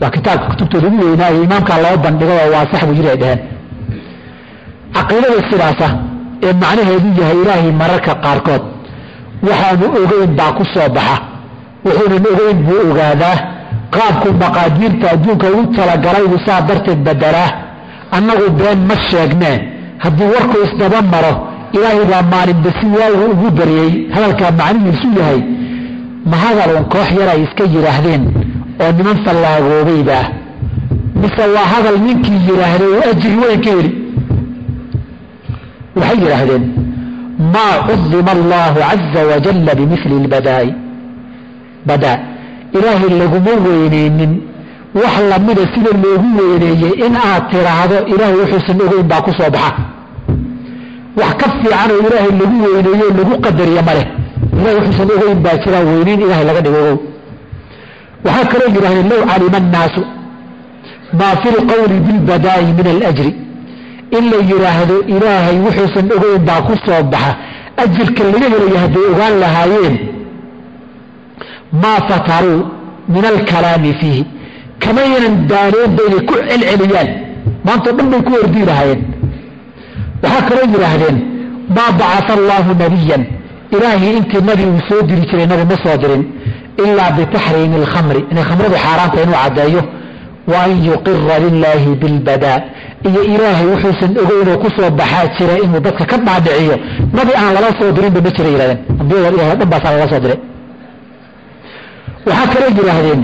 waa kitaabka kutubtooda ugu weynaayo imaamkaa loo bandhigo oo waa sax buu yiri ay dheheen caqiidada sidaasa ee macnaheedu yahay ilaahay mararka qaarkood waxaanu ogeyn baa ku soo baxa wuxuunan ogeyn buu ogaadaa qaabku maqaadiirta adduunka ugu talagalaybu saa darteed bedelaa annagu been ma sheegnee haddii warku isdaba maro ilaahay baa maalinba si waagu ugu baryey hadalkaa macnihiisu yahay ma hadalun koox yar ay iska yidhaahdeen oo niman fallaagoobayba mise waa hadal ninkii yidhaahday oo ajri weyn ka heli waxay yidhaahdeen maa cudima allahu caza wajalla bimili lbadaa'i badaa ilaahay laguma weyneynin wax lamida sida loogu weyneeyey in aad tiraahdo ilaahay wuxuusan ogeyn baa ku soo baxa wax ka fiicanoo ilaahay lagu weyneeyo lagu qadariyo maleh ilahay wuxuusan ogeyn baa jiraa weyneyn ilahay laga dhigo ogow. Waxaa kaloo yidhahdeen low calima annaasu maa fi lqowli bilbadaa'i min alajri in la yidhaahdo ilaahay wuxuusan ogeyn baa ku soo baxa. Ajirka laga helayo hadday ogaan lahaayeen. Maa fataruu min alkalaami fiihi. Kamaynan daaneen baynay ku celceliyaan. Maantao dhan bay ku ordii lahaayeen waxaa kaloo yidhaahdeen maa bacaa allaahu nabiyan. Ilaahay intii nabi uu soo diri jiray nabi ma soo dirin. Ilaa bitaxriimi alkhamri inay khamradu xaaraanta inuu caddeeyo wa an yuqira lilaahi bilbadaa. Iyo ilaahay wuxuusan ogeynoo ku soo baxaa jira inuu dadka ka dhaadhiciyo. Nabi aan lala soo dirinba ma jira yidhahdeen ambiyada ilahay dhan baasaa lala soo diray. Waxaa kaloo yidhaahdeen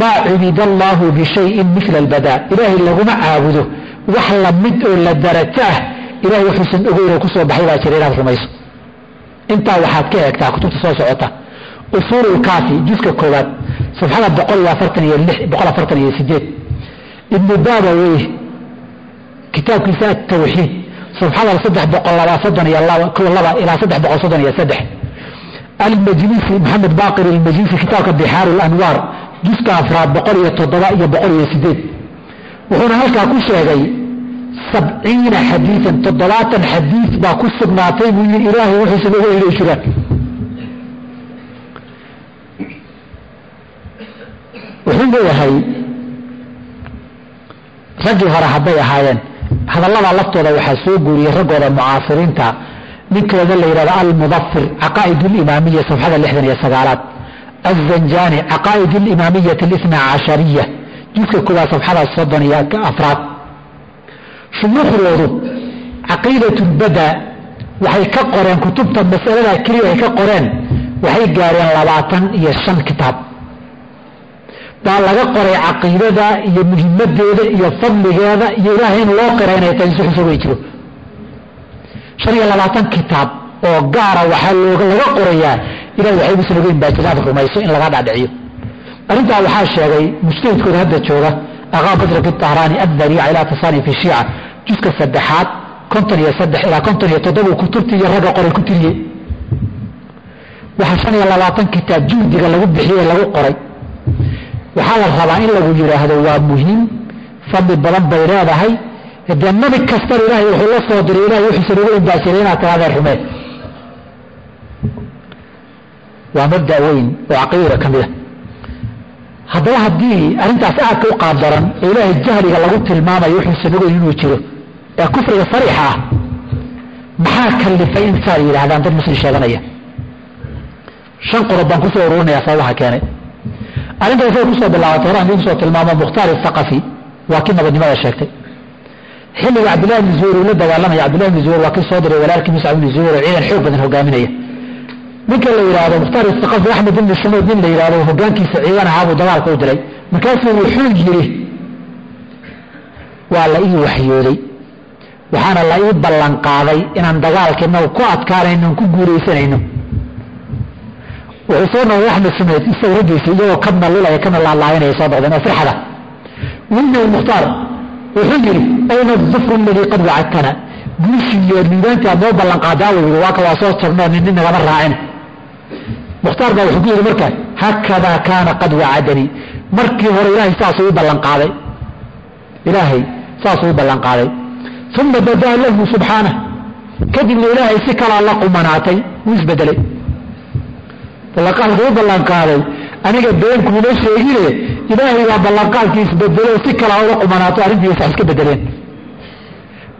maa cubida allaahu bishayin mila albadaa. Ilaahay laguma caabudo. Wax la mid oo la darajo ah ilahay wuxuusan ogeynoo ku soo baxay baa jira inaad rumayso. Intaa waxaad ka eegtaa kutubta soo socota usuululkaafi juska koowaad safxada boqol iyo afartan iyo lix boqol afartan iyo sideed ibnu baaba wey kitaabkiisa atawxiid safxada saddex boqol laba soddon iyo laba ilaa saddex boqol soddon iyo saddex. Almajlisi maxamed baaqir almajlisi kitaabka bixaaru lanwaar juska afraad boqol iyo toddoba iyo boqol iyo sideed wuxuuna halkaa ku sheegay sabciina xadiian toddobaatan xadiis baa ku sugnaatay buu yii ilaahay wuxuusan oga inay jiraan wuxuu leeyahay raggii hore hadday ahaayeen hadallada laftooda waxaa soo guuriyey raggooda mucaasiriinta ninkooda la yidhahdo almudafir caqaa'id limaamiya safxada lixdan iyo sagaalaad azanjani caqaa'id limaamiyati اlithna cashariya juska koobaad safxada soddon iyo afraad shuyuukhdoodu caqiidat lbada waxay ka qoreen kutubta masalada keliya ay ka qoreen waxay gaareen labaatan iyo shan kitaab. Baa laga qoray caqiidada iyo muhimadeeda iyo fadligeeda iyo ilaahay in loo qira inay tahay suxufa way jiro. Shan iyo labaatan kitaab oo gaara waxaa laga qorayaa ilahay waxay usan ogeyn baa jira inaad rumayso in laga dhacdhiciyo arrintaa waxaa sheegay mujtahidkooda hadda jooga aqaa badrak tahraani addariica ilaa tasani fi shiica juska saddexaad konton iyo saddex ilaa konton iyo toddoba kutubtii iyo ragga qoray ku tiriyey waxaa shan iyo labaatan kitaab juhdiga lagu bixiyey lagu qoray waxaa la rabaa in lagu yidhaahdo waa muhiim fadli badan bay leedahay dee nabi kastana ilahay wuxuu la soo diray ilahay wuxuusan ugu imbaasiray inaad tirahdeen rumeen waa mabda weyn oo caqiidada ka mid a haddaba haddii arrintaas aadka u qaabdaran ee ilaahay jahliga lagu tilmaamayo wuxuusan ogeyn inuu jiro ee kufriga sariixa ah maxaa kalifay in saa yidhahdaan dad muslim sheeganaya? Shan qodob baan ku soo ururinaya sababaha keenay. Arrintaas way ku soo bilaabatay horaan idiin ku soo tilmaamo mukhtaar isaqafi waa kii nabadnimada sheegtay. Xilliga cabdillahi bni zuhur uu la dagaalamaya cabdillahi bni zuhur waa kii soo diray walaalkii muscab bni zuhur oo ciidan xoog badan hogaaminaya ninka la yidhaahdo mukhtaar isaqafi axmed ibni samuud nin la yidhahdo hogaankiisa ciidan ahaa buu dagaalka u diray markaasuu wuxuu yidhi waa la ii waxyooday. Waxaana la ii ballan qaaday inaan dagaalkiina ku adkaanayno ku guulaysanayno. Wuxuu soo noqday axmed sameed isaga raggiisa iyagoo kabna lulaya kabna laadlaayanaya soo noqdeen oo firxada wiilna mukhtaar wuxuu yidhi ayna dufru aladii qad wacadtana. Guushii iyo liibaantii aad noo ballan qaadaa uu yidhi waaka waa soo jabnoo nin nagama raacin mukhtaar baa wuxuu ku yidhi marka hakadaa kaana qad wacadanii markii hore ilaahay saasuu u ballan qaaday. Ilaahay saasuu u ballan qaaday. Uma badaa lahu subxaanah kadibna ilaahay si kalaa la qumanaatay wuu isbedelay ballanqaadka u ballanqaaday aniga beenkuuma sheegine ilaahay baa ballanqaadkii isbedelo si kalaa uga qumanaato arrintiisa iska bedeleen.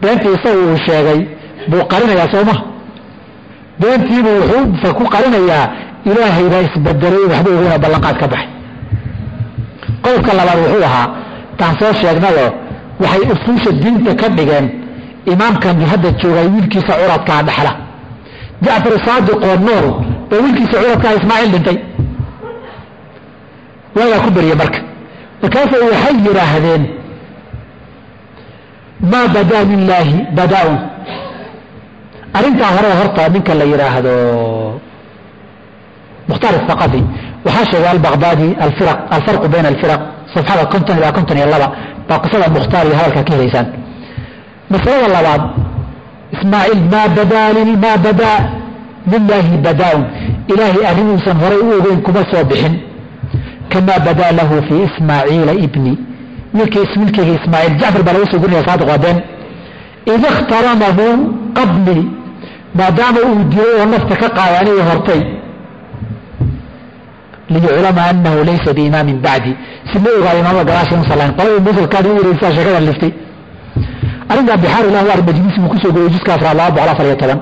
Beentii isaga uu sheegay buu qarinayaa sooma beentiibuu wuxuu ku qarinayaa ilaahay baa isbedelay waxba ogeyna ballanqaad ka baxay. Qodobka labaad wuxuu ahaa taan soo sheegnayo waxay usuusha diinta ka dhigeen imaamkan hadda joogay wiilkiisa curadkaa dhexla jacfar saadiq oo nool baa wiilkiisa curadkaa ismaaciil dhintay. Waagaa ku beriye marka. Markaasay waxay yidhaahdeen maa badaa lilaahi badaa-un arrintaa hore horta ninka la yidhaahdo mukhtaar athaqafi waxaa sheegay albaqdaadi alfarqu bayna alfiraq safxada konton ilaa konton iyo laba baa qisada mukhtaar iyo hadalkaa ka helaysaan masalada labaad ismaaciil maa badaa maa badaa lilaahi badaa-un ilaahay arrimuusan horay u ogeyn kuma soo bixin kamaa badaa lahu fii ismaaciila ibni wiilkayga ismaaciil jacfar baa laga soo gurinaya saadiq waa been id ikhtaramahu qablii maadaama uu dilay oo nafta ka qaaday aniga hortay liyuclama anahu laysa biimaamin bacdi si loo ogaado imaamada gadaasha in salayn qolada musalkaadi u wareegsaa sheekadan liftay arrintaa bixaar ilah waar majliisi buu ku soo gooyey jiska afraad laba boqol afar iyo toban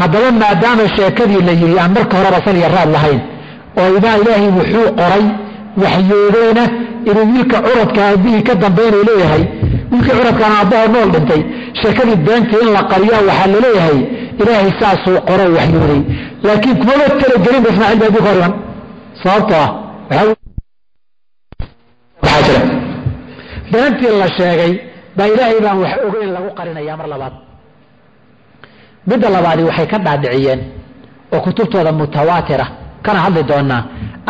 haddaba maadaama sheekadii la yidhi aan marka horeba sal iyo raad lahayn oo imaa ilaahay wuxuu qoray waxyoodeyna inuu wiilka curadka aabihii ka dambaynuu leeyahay wiilkii curadkaana aabbaho nool dhintay sheekadii beentii in la qariyaa waxaa la leeyahay ilaahay saasuu qoro waxyooday laakiin kumaba talagelinba ismaaciil baa dii ka hor iman sababtoo ah waxaa jira. Beentii la sheegay baa ilaahay baan wax ogeyn lagu qarinayaa mar labaad. Midda labaadi waxay ka dhaadhiciyeen oo kutubtooda mutawaatira. Kana hadli doonaa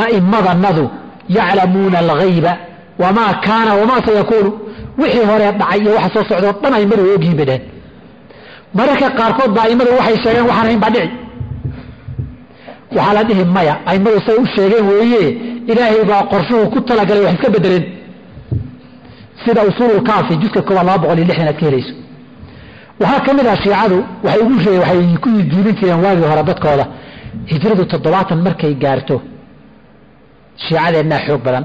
a'immadanadu yaclamuuna alghayba wamaa kaana wamaa sayakuunu. Wixii hore dhacay iyo waxa soo socda o dhan a'immadu way ogyihiin bay dheheen mararka qaarkood baa a'immadu waxay sheegeen waxaan hayn baa dhici waxaa la dhihi maya a'immadu say u sheegeen weeye ilaahay baa qorshuhu ku talagalay wax iska bedeleen sida usuululkaafi juska koobaad laba boqol iyo lixdan aad ka helayso. Waxaa ka mid ah shiicadu waxay ugu sheeg waxay ku diidan jireen waagii hore dadkooda hijradu toddobaatan markay gaarto. Shiicadeennaa xoog badan.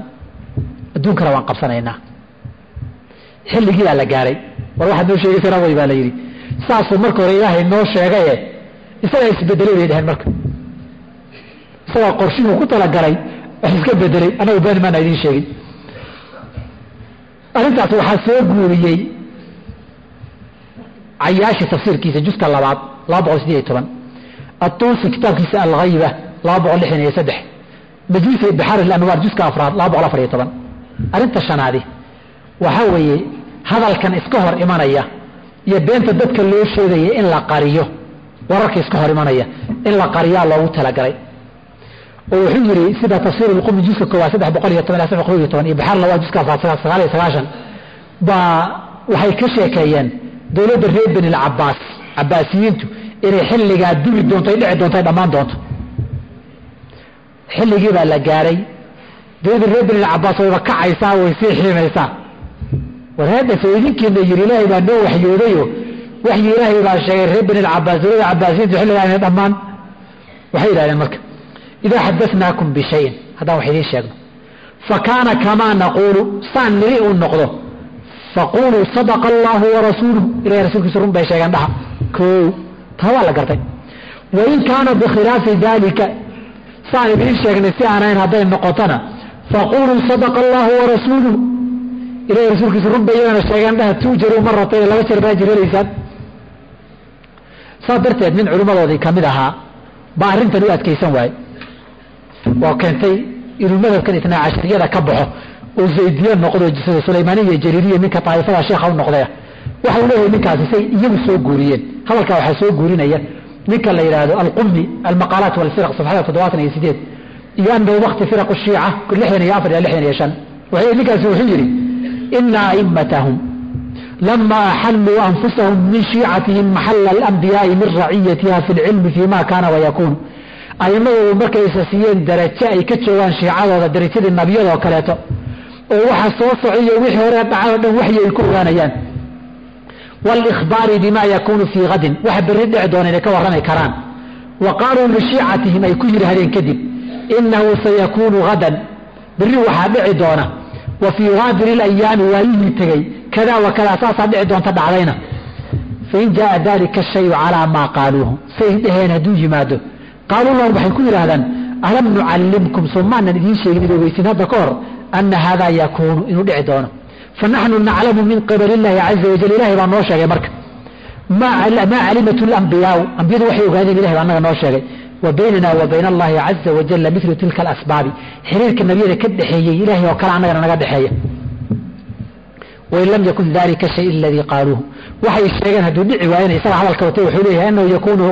Adduunkana waan qabsanaynaa. Xilligiibaa la gaaray. War waxaad noo sheegaysana way baa la yidhi. Saasuu marka hore ilaahay noo sheegaye isagaa isbedelay bay dheheen marka isagaa qorshihuu ku talagalay wax iska bedelay annagu been maana idiin sheegin. Arrintaas waxaa soo guuriyey cayaashi tafsiirkiisa juska labaad laba boqol sideed iyo toban. Atuusi kitaabkiisa alghayba laba boqol lixdan iyo saddex. Majlisa bixaar ilanwaar juska afraad laba boqol afar iyo toban. Arrinta shanaadi waxaa weeye hadalkan iska hor imanaya iyo beenta dadka loo sheegaya in la qariyo wararka iska hor imanaya in la qariyaa loogu talagalay oo wuxuu yidhi sida tafsiir lqumi juska koowaad saddex boqol iyo toban saddex boqol iyo toban iyo bixaar lawaad juska sagaal iyo sagaashan baa waxay ka sheekeeyeen dowladda reer beni lcabaas cabaasiyiintu inay xilligaa duri doonto ay dhici doonto ay dhammaan doonto. Xilligii baa la gaaray. Dowladda reer beni lcabaas wayba kacaysaa way sii xiimaysaa war heedhase idinkiina yiri ilaahay baa noo waxyoodayo waxyi ilaahay baa sheegay reer beni lcabaas dowladda cabaasiyiintu xilligaa inay dhammaan. Waxay yidhahdeen marka idaa xadasnaakum bishayin haddaan wax idiin sheegno fa kaana kamaa naquulu saan niri uu noqdo faquluu sadaqa allaahu warasuuluhu ilahay rasuulkiisu run bay sheegeen dhaha koo taa waa la gartay wain kaana bikhilaafi dalika saan idiin sheegnay si aanayn hadday noqotona faquluu sadaqa allaahu warasuuluhu ilahay rasuulkiisu run bay iyagana sheegeen dhaha tuujaruu maratayn laba jeer baa jirelaysaan saas darteed nin culimmadoodii ka mid ahaa baa arrintan u adkaysan waaye oo keentay inuu madhabkan ka baxo oo zaydiye noqdo iyo jariiriya ninka taa'ifada sheekha u noqdaya waxa leeyahay ninkaasi say iyagu soo guuriyeen. Hadalkaa waxaa soo guurinaya ninka la yidhaahdo alqumi almaqaalaat walfiraq safxada toddobaatan iyo sideed iyo anahu wakti firaq shiica lixdan iyo afar iyo lixdan iyo shan. Ninkaasi wuxuu yidhi ina a'imatahum lama axalluu anfusahum min shiicatihim maxala alambiyaai min raciyatiha fi lcilmi fima kaana wayakuun aimadu markay isa darajo ay ka joogaan shiicadooda darajadii nabiyadoo kaleeto oo waxa soo socaiyo wixii hore dhacay o dhan waxyi ay ku ogaanayaan. Walikhbaari bima yakuunu fii hadin wax berri dhici doona inay ka warrami karaan. Wa qaaluu lishiicatihim ay ku yidhaahdeen kadib inahu sayakuunu hadan berri waxaa dhici doona. Wa fii gaadiri layaami waalihii tegey kadaa wa kadaa saasaa dhici doonta dhacdayna. Fain jaaa dalika shayu calaa maa qaaluuhu say dhaheen hadduu yimaado qaaluu lahum waxay ku yidhaahdaan alam nucallimkum soo idiin sheegin id hadda ka hor ana hada yakuunu inuu dhici doono fanaxnu naclamu min qibali اllahi caza wajal ilahay baa noo sheegay marka maa calimat اlambiyaau ambiyadu waxay ogaadeen ilahay baa anaga noo sheegay wa baynana allahi caza wajala milu tilka alasbaabi xiriirka nabiyada ka dhexeeyey ilahay oo kale annagana naga dhexeeya wain lam yakun dalika shay aladii qaaluuhu waxay sheegeen hadduu dhici waayena isaga hadalka watay wuxuu leeyahay anahu yakunu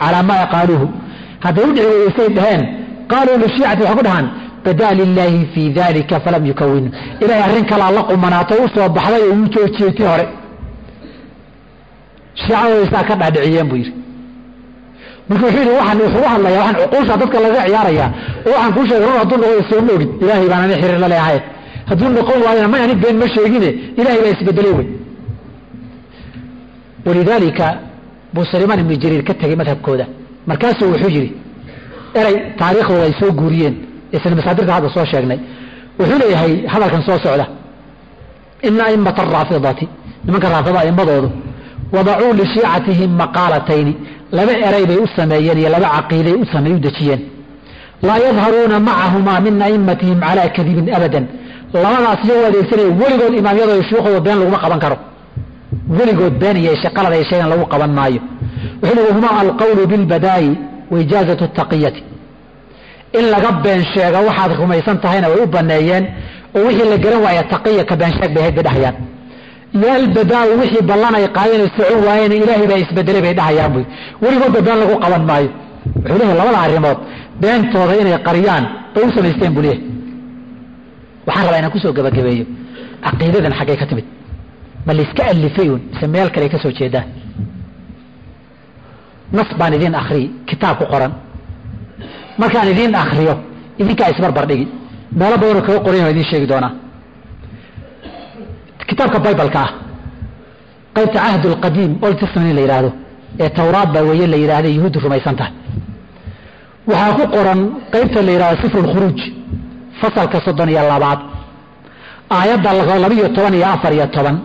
calaa maa qaaluuhu hadday u dhici waysay dhaheen. Qaaluu lishiicati waxay ku dhahaan badaa lilaahi fii dalika falam yukawinu ilahay arrin kalaa la qumanaato u soo baxday oo uu joojiyey tii hore. Shiicadooda isaa ka dhaadhiciyeen buu yidhi. Marka wuxuu yidhi waxaan wuxuu u hadlayaa waxaan cuquusha dadka laga ciyaarayaa oo waxaan kuu sheegay run hadduu noqdo soo ma ogid ilaahay baan ani xiriir la leeyahay. Hadduu noqon waayana may ani been ma sheegine ilahay baa isbedelay wey. Walidaalika buu salimaan ibnu jariir ka tegey madhabkooda markaasuu wuxuu yidhi erey taariikhdooda ay soo guuriyeen. Isla masaadirta hadda soo sheegnay. Wuxuu leeyahay hadalkan soo socda. Ina aimata araafidati nimanka raafida aimadoodu wadacuu lishiicatihim maqaalatayni. Laba eray bay u sameeyeen iyo laba caqiiday u samey u dejiyeen. Laa yadharuuna macahumaa min aimatihim calaa kadibin abadan. Labadaas iyagoo adeegsanaya weligood imaamyadooda shuuqooda been laguma qaban karo. Weligood been iyo shaqalada ay sheegan lagu qaban maayo wuxuu leey wahumaa alqawlu bilbadaa'i waijaazatu taqiyati in laga been sheego waxaad rumaysan tahayna way u baneeyeen oo wixii la garan waaya taqiya ka been sheeg bay ahayd bay dhahayaan iyo albadaau wixii ballan ay qaadeen oo socon waayeen ilaahay baa isbedelay bay dhahayaan buy weligoodba been lagu qaban maayo wuxuu leeyahay labada arrimood beentooda inay qariyaan bay u samaysteen buu leeyahay waxaan rabaa inaan ku soo gabagabeeyo caqiidadan xaggay ka timid ma layska alifay un mise meel kale ka soo jeedaan nas baan idiin akhriyey kitaab ku qoran markaan idiin akriyo idinkaa isbarbar meelo badanoo kaga qoran waa idiin sheegi doonaa kitaabka bibaleka ah qaybta cahd lqadiim old testament in la yidhaahdo ee tawraad baa weeye la yidhaahda yuhuuddu rumaysan tahay waxaa ku qoran qaybta la yidhahdo sifru lkhuruuj fasalka soddon iyo labaad aayadda labiyo toban iyo afar iyo toban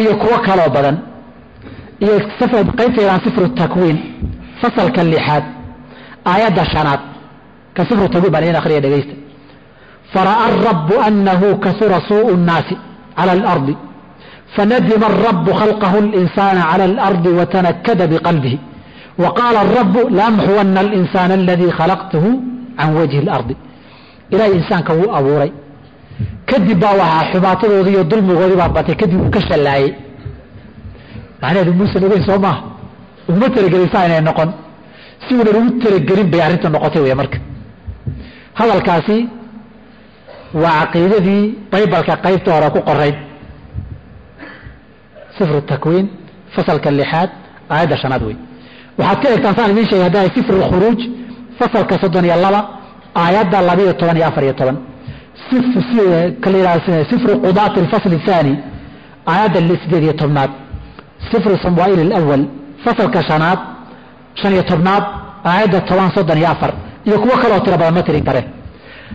iyo kuwo kaloo badan iyo qaybta yadhahan sifru takwiin fasalka lixaad aayadda shanaad ka sifru takwiin baan idin akhriya dhegaysta fara'a arabu anahu kasura suuءu الnaasi calى اlardi fanadima الrabu khalqahu اlinsaana calى اlardi watanakada biqalbihi wa qaala arabu laamxuwana alinsaana aladii khalaqtahu can wajhi اlardi ilaahay insaanka wuu abuuray kadib baa waxaa xubaatadoodii iyo dulmigoodii baa batay kadib uu ka shallaayey macnaheedu muusan ogeyn soo maaha uguma talagelinsaa inay noqon si unan ugu talagelin bay arrinta noqotay wey marka hadalkaasi waa caqiidadii baybalka qaybta hore ku qorayd sifru takwiin fasalka lixaad aayadda shanaad wey waxaad ka eegtaan saan idiin sheegay hadda sifru khuruuj fasalka soddon iyo laba aayadda labiyo toban iyo afar iyo toban sifru eh, qudaati alfasl aani aayadda sideed iyo tobnaad sifru samwaa'il اlأwal fasalka shanaad shan iyo tobnaad aayadda toban soddon iyo afar iyo kuwo kaloo tiro badan ma tirin kare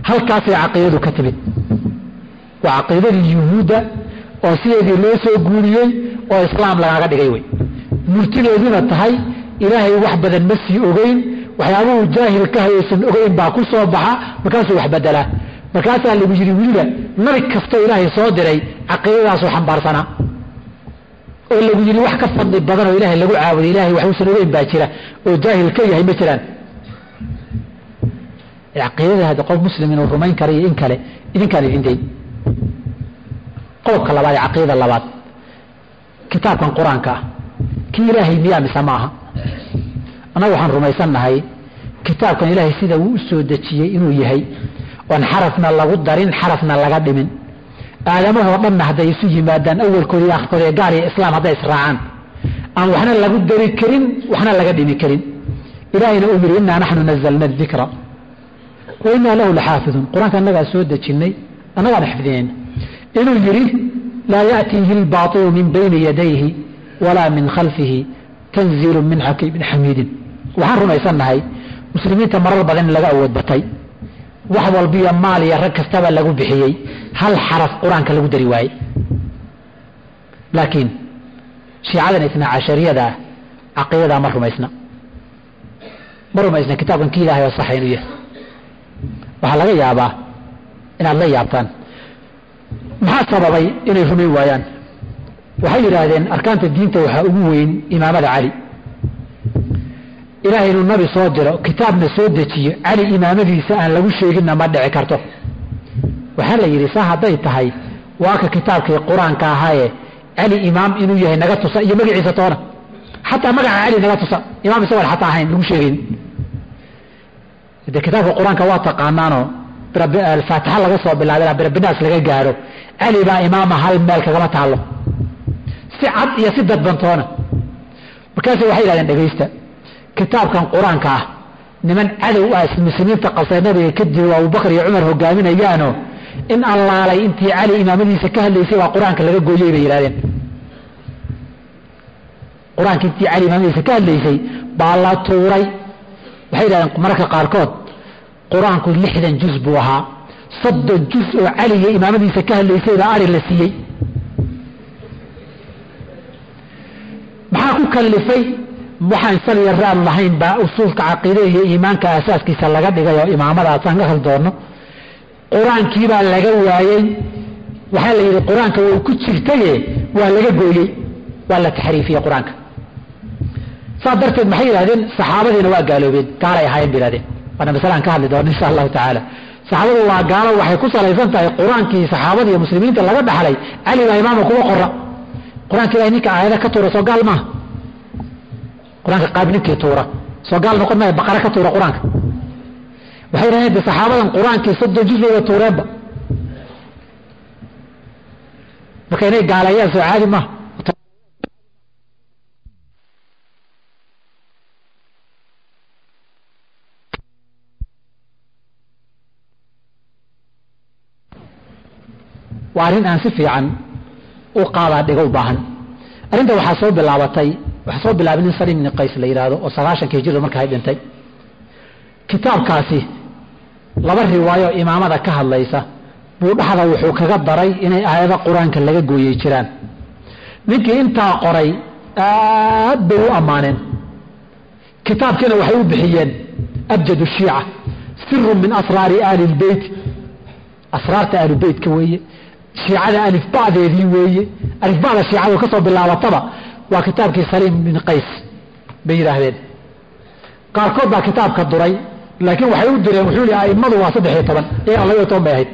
halkaasay caqiidadu ka timid waa caqiidadii yuhuudda oo sideedii loo soo guuriyey oo islaam lagaaga dhigay wey murtideeduna tahay ilaahay wax badan ma sii ogeyn waxyaabuhu jaahil ka hayaysan ogeyn baa ku soo baxa markaasuu wax bedelaa markaasaa lagu yidhi weliba nabi kastoo ilaahay soo diray caqiidadaasuu xambaarsanaa oo lagu yidhi wax ka fadli badan oo ilaahay lagu caabuday ilahay waxuusan ogeyn baa jira oo jaahil ka yahay ma jiraan. Caqiidada hadda qof muslim inuu rumayn kara in kale idinkaan idin qodobka labaad ee caqiidada labaad kitaabkan qur'aanka ah. Kii ilaahay miyaa mise ma aha? Annaga waxaan rumaysannahay kitaabkan ilaahay sida uu u dejiyey inuu yahay. Oon xarafna lagu darin xarafna laga dhimin aadamahoo dhanna hadday isu yimaadaan awalkooda iyo ee gaal iyo islaam hadday israacaan aan waxna lagu dari karin waxna laga dhimi karin. Ilaahayna uu yidhi innaa naxnu nazalna dikra wa lahu laxaafiduun qur'aanka annagaa soo dejinnay annagaana xifdinayna inuu yidhi laa ya'tiihi albaaطilu min bayni yadayhi walaa min khalfihi tanziilu min xakiimin xamiidin. Waxaan rumaysannahay muslimiinta marar badan in laga awood wax walbiyo maal iyo rag kastaba lagu bixiyey. Hal xaraf qur'aanka lagu dari waaye laakiin shiicadan isna cashariyada ah caqiidadaa ma rumaysna. Ma rumaysna kitaabkan ki ilahay oo saxa inuu yahay. Waxaa laga yaabaa inaad la yaabtaan. Maxaa sababay inay rumayn waayaan? Waxay yidhaahdeen arkaanta diinta waxaa ugu weyn imaamada cali ilaahay inuu nabi soo diro kitaabna soo dejiyo cali imaamadiisa aan lagu sheeginna ma dhici karto. Waxaa la yidhi saa hadday tahay waa ka kitaabkii qur'aanka ahaaye. Cali imaam inuu yahay naga tusa iyo magaciisa toona. Xataa magaca cali naga tusa imaam isagoon xataa ahayn lagu sheegayn de kitaabka qur'aanka waa taqaanaanoo faatixa laga soo bilaabay birabinaas laga gaaro cali baa imaama hal meel kagama taalo si cad iyo si dadbantoona markaas waxay yidhahdeen dhegaysta kitaabkan qur'aanka ah. Niman cadow ah muslimiinta qabsay nabiga kadib abubakar iyo cumar hogaaminayaano. In allaalay intii cali imaamadiisa ka hadlaysay baa qur'aanka laga gooyey bay yidhahdeen qur'aanka intii cali imaamadiisa ka hadlaysay baa la tuuray. Waxay yidhahdeen mararka qaarkood qur'aanku lixdan juz buu ahaa. Soddon juz oo cali iyo imaamadiisa ka hadlaysay baa ari la siiyey. Maxaa ku kallifay waxaan saliya raad lahayn baa usuulka caqiidada iyo iimaanka asaaskiisa laga dhigay oo imaamadaasaan ka hal doono qur'aankii baa laga waayey. Waxaa la yidhi qur'aanka way ku jirtaye waa laga gooyey. Waa la taxriifiyey qur'aanka. Saas darteed maxay yidhahdeen saxaabadiina waa gaaloobeen. Gaalay ahaayeen ba yidhahdeen waana masalaan ka hadli doono insha allahu tacaala. Saxaabadu waa gaalo waxay ku salaysan tahay qur'aankii saxaabada iyo muslimiinta laga dhaxlay. Cali baa imaama kuma qora qur'aanka ilahay ninka aayada ka tuura soo gaal maaha qur'aanka qaab ninkii tuura soo gaal noqon maya baqara ka tuura qur'aanka. Waxay yidhahdeen de saxaabadan qur'aankii soddon juz wada tuureenba marka inay gaaleeyaan soo caadi maaha waa arrin aan si fiican u qaadaa dhigo u baahan. Arrinta waxaa soo bilaabatay waxaa soo bilaabay nin salim ibni qays la yidhaahdo oo sagaashankii hijirda markaa dhintay. Kitaabkaasi laba riwaayo imaamada ka hadlaysa buu dhaxda wuxuu kaga daray inay aayado qur'aanka laga gooyey jiraan. Ninkii intaa qoray aad bay u ammaaneen kitaabkiina waxay u bixiyeen abjad shiica sirun min asraari aali lbeyt asraarta aalubeytka weeye shiicada alifba'deedii weeye. Alifba'da shiicadu ka soo bilaabataba waa kitaabkii saliim bin qays bay yidhaahdeen. Qaarkood baa kitaabka duray laakiin waxay u direen wuxuu yihi aimadu waa saddex iyo toban iyagana laba iyo toban bay ahayd.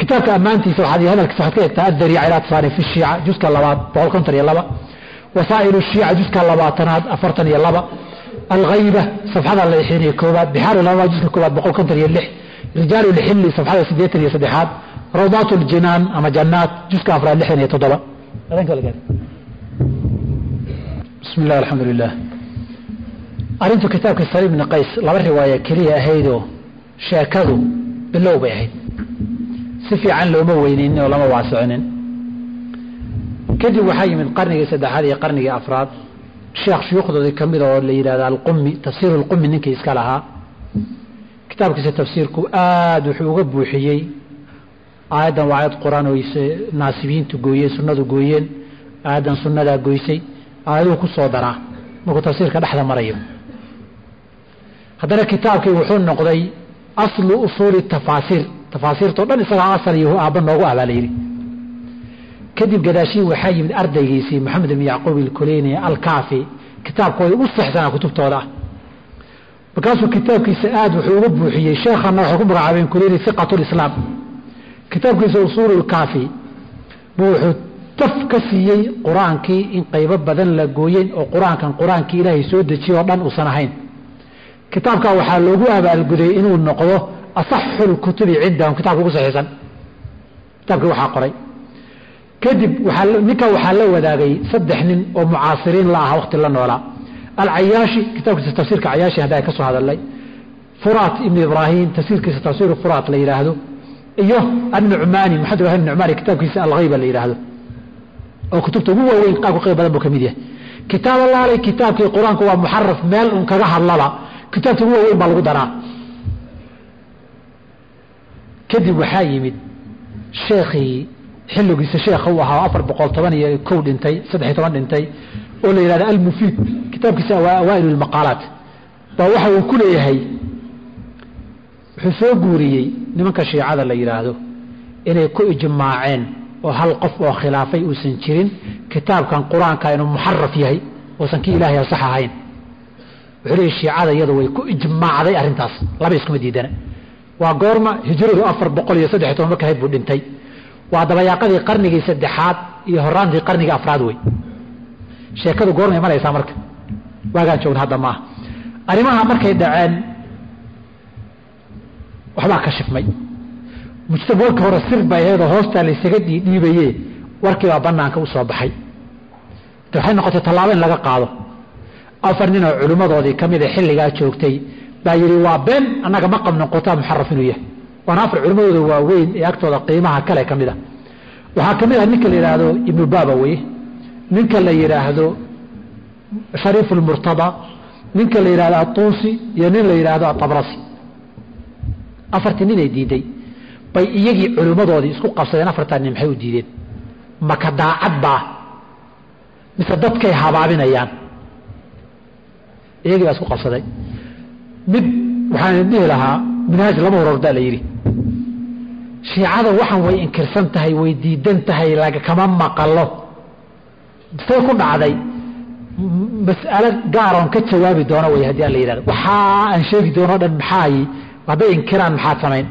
Kitaabka ammaantiisa waxaad hadalkiisa waxaad ka egtaa addariica ilaa tasaani fi shiica juska labaad boqol konton iyo laba. Wasaa'ilu shiica juska labaatanaad afartan iyo laba. Alghayba safxada lixdan iyo koobaad bixaaru laba juska koobaad boqol konton iyo lix. Rijaalu lxilli safxada siddeetan iyo saddexaad. Rawdaat ljinaan ama jannaat juska afraad lixdan iyo toddoba bismi illah alxamdu lilah arrintu kitaabka saliim bni qays laba riwaaya keliya ahaydoo sheekadu bilow bay ahayd. Si fiican looma weyneynin oo lama waasicinin. Kadib waxaa yimid qarnigii saddexaad iyo qarnigii afraad sheekh shuyuukhdoodii ka mida oo la yidhahda alqumi tafsiiru lqumi ninkii iska lahaa. Kitaabkiisa tafsiirku aada wuxuu uga buuxiyey aayaddan waa aayad qur'aan oo naasibiyiintu gooyeen sunnadu gooyeen aayaddan sunnadaa goysay aayaduhu ku soo daraa. Markuu tafsiirka dhexda marayo. Haddana kitaabkii wuxuu noqday aslu usuuli tafaasiir. Tafaasiirtao dhan isagaa asal iyo aabba noogu ah baa la kadib gadaashiin waxaa yimid ardaygiisii maxamed ibn yacquub ilkuleyni alkaafi. Kitaabkooda ugu saxsanaa kutubtooda. Markaasuu kitaabkiisa aada wuxuu uga buuxiyey sheekhana waxay ku magacaabeen kuleyni hiqatu lislaam kitaabkiisa usuulu lkaafi buu wuxuu taf ka siiyey qur'aankii in qaybo badan la gooyey oo qur'aankan qur'aankii ilaahay soo dejiye oo dhan uusan ahayn. Kitaabkaa waxaa loogu abaalguday inuu noqdo asaxu lkutubi cindahum kitabka ugu saxiisan kitaabkii waxaa qoray. Kadib ninka waxaa la wadaagay saddex nin oo mucaasiriin la aha waqti la noolaa. Alcayaashi kitaabkiisa tafsiirka cayaashi hadda ka soo hadalnay furaat ibn ibraahim tafsiirkiisa tafsiiru furaat la yidhaahdo iyo annucmaani maxamed ibrahim nucmaani kitaabkiisa alghayba la yidhaahdo oo kutubta ugu waaweyn qaabka qayb badan buu ka mid yahay. Kitaab allaalay kitaabkii qur'aanku waa muxaraf meel un kaga hadlaba kitaabta ugu waaweyn baa lagu daraa. Kadib waxaa yimid sheekhii xilligiisa sheekha u ahaa afar boqol toban iyo kow dhintay saddex iyo toban dhintay oo la yidhahda almufiid. Kitaabkiisa awaa'ilu lmaqaalaat baa waxa uu ku leeyahay wuxuu soo guuriyey nimanka shiicada la yidhaahdo inay ku ijmaaceen oo hal qof oo khilaafay uusan jirin kitaabkan qur'aanka inuu muxaraf yahay uusan kii ilaahay sax ahayn. Wuxuu leeyahy shiicada iyadu way ku ijmaacday arrintaas laba iskuma diidana. Waa goorma hijradu afar boqol iyo saddex toban marka ahayd buu dhintay. Waa dabayaaqadii qarnigii saddexaad iyo horaantii qarnigii afraad wey sheekadu goormay maraysaa marka. Waagaan joogna hadda maaha. Arrimaha markay dhaceen waxbaa ka warka hore sir bay ahaydoo hoostaa laysaga dhiidhiibaye warkiibaa banaanka u baxay. De waxay noqotay tallaabo in laga qaado. Afar nin oo culimmadoodii ka mida xilligaa joogtay baa yidhi waa been annaga ma qabno qutaa muxaraf inuu yahay. Waana afar culimmadooda waaweyn ee agtooda qiimaha kale ka mid a waxaa ka mid ah ninka la yidhaahdo ibnu baaba weye ninka la yidhaahdo shariif lmurtada ninka la yidhahdo atuusi iyo nin la yidhaahdo atabrasi afartii ninay diiday bay iyagii culimmadoodii isku qabsadeen afartaa maxay u diideen? Maka daacad baa? Mise dadkay habaabinayaan iyagii baa isku qabsaday. Mid waxaan dhihi lahaa minhaaj lama horordaa la yidhi. Shiicada waxaan way inkirsan tahay way diidan tahay kama maqalo say ku dhacday. Mas'alo gaaroon ka jawaabi doono way haddii aan la yidhahdo. Waxaa aan sheegi doono dhan maxaayi hadday inkiraan maxaad samayn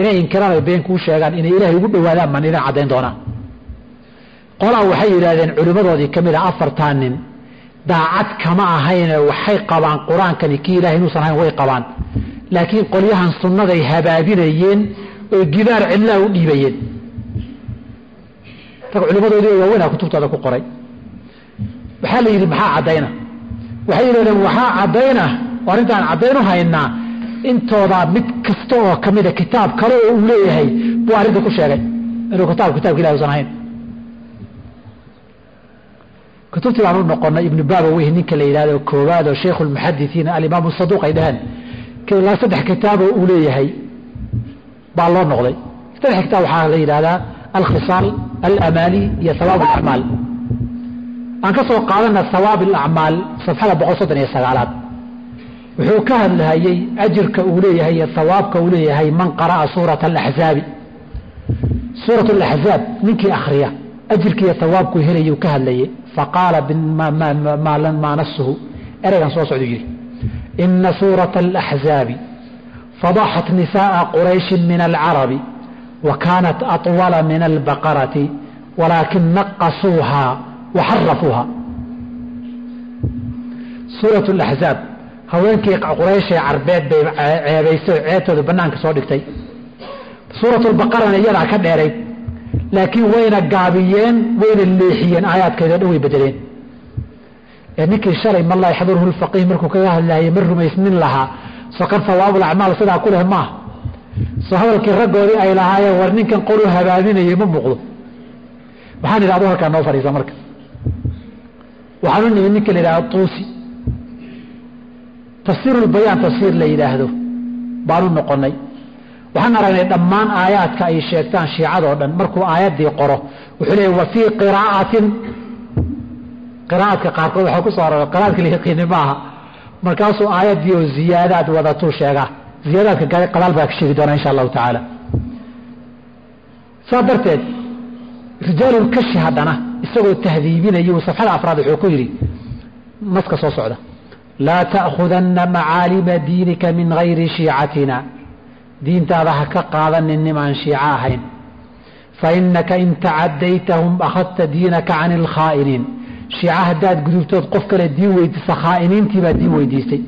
inay inkiraan been kuu sheegaan inay ilaahay ugu dhawaadaan baan idin caddayn doonaa. Qolaa waxay yidhahdeen culimmadoodii ka mid a afartaa nin daacad kama ahayne waxay qabaan qur'aankani kii ilahay inuusan ahayn way qabaan. Laakiin qolyahan sunnaday habaabinayeen oo gidaar cidlaha u dhiibayeen. Rag culimmadoodii oo waaweynaa kutubtooda ku qoray. Waxaa la yidhi maxaa caddayna? Waxay yidhahdeen waxaa caddayna arrintaan caddayn u haynaa intoodaa mid kasta oo ka mida kitaab kale oo uu leeyahay buu arrinta ku sheegay. Inuu kitaab kitabka ilahi usan ahayn. Kutubtii baan u noqonay ibnu baaba weyhi ninka la yidhahdo koowaad oo shaykhu lmuxadisiina alimaamu saduuq ay dhaheen ilaa saddex kitaaboo uu leeyahay baa loo noqday. Saddex kitaab waxaa la yidhahdaa alkhisaal alamaali iyo hawaab alacmaal aan ka soo qaadana hawaab alacmaal safxada boqol soddon iyo sagaalaad wuxuu ka hadlahayey ajirka uu leeyahay iyo hawaabka uu leeyahay man qara'a suurata alaxzaabi suurat alaxzaab ninkii akhriya ajirkiiyo hawaabkuu helayuu ka hadlayay. Faqaala maa nasuhu ereygan soo socdu yidhi ina suurata alaxzaabi fadaxat nisaءa qurayshi min alcarabi wa kaanat aطwala min albaqarati walaakin naqasuuha waxarafuuha suurat laxzaab haweenkii qurayshee carbeed bay ceebaysay oo ceebtooda banaanka soo dhigtay. Suurat lbaqarana iyadaa ka dheerayd laakiin wayna gaabiyeen wayna leexiyeen aayaadkeeda dhan way bedeleen ee ninkii shalay man laa lfaqiih markuu kaga hadlaayay ma rumaysnin lahaa. Sokan hawaabul acmaal sidaa ku leh maaha soo hadalkii raggoodii ay lahaayeen war ninkan qolu habaaminayay ma muuqdo. Waxaan idhi adu halkaa noo fadhiisa marka. Waxaan u nimid ninka la yidhahda tuusi tafsiirulbayaan tafsiir la yidhaahdo baan u noqonay. Waxaan aragnay dhammaan aayaadka ay sheegtaan shiicadoo dhan. Markuu aayaddii qoro wuxuu leeyay wa fii qiraa'atin qiraa'adka qaarkood waxaa ku soo aroray qiraa'adka la yaqiini maaha markaasuu aayaddii oo ziyaadaad wadatuu sheegaa. Ziyaadaadka qadaal baa ka sheegi doonaa insha allahu tacaala. Saa darteed rijaalulkashi haddana isagoo tahdiibinayuu safxada afraad wuxuu ku yidhi naska soo socda laa ta'khudanna macaalima diinika min gayri shiicatina diintaada ha ka qaadanin nimaan shiico ahayn fainaka in tacadaytahum akhadta diinaka can ilkhaa'iniin shiica haddaad gudubtood qof kale diin weydiisa khaa'iniintii baa diin weydiistay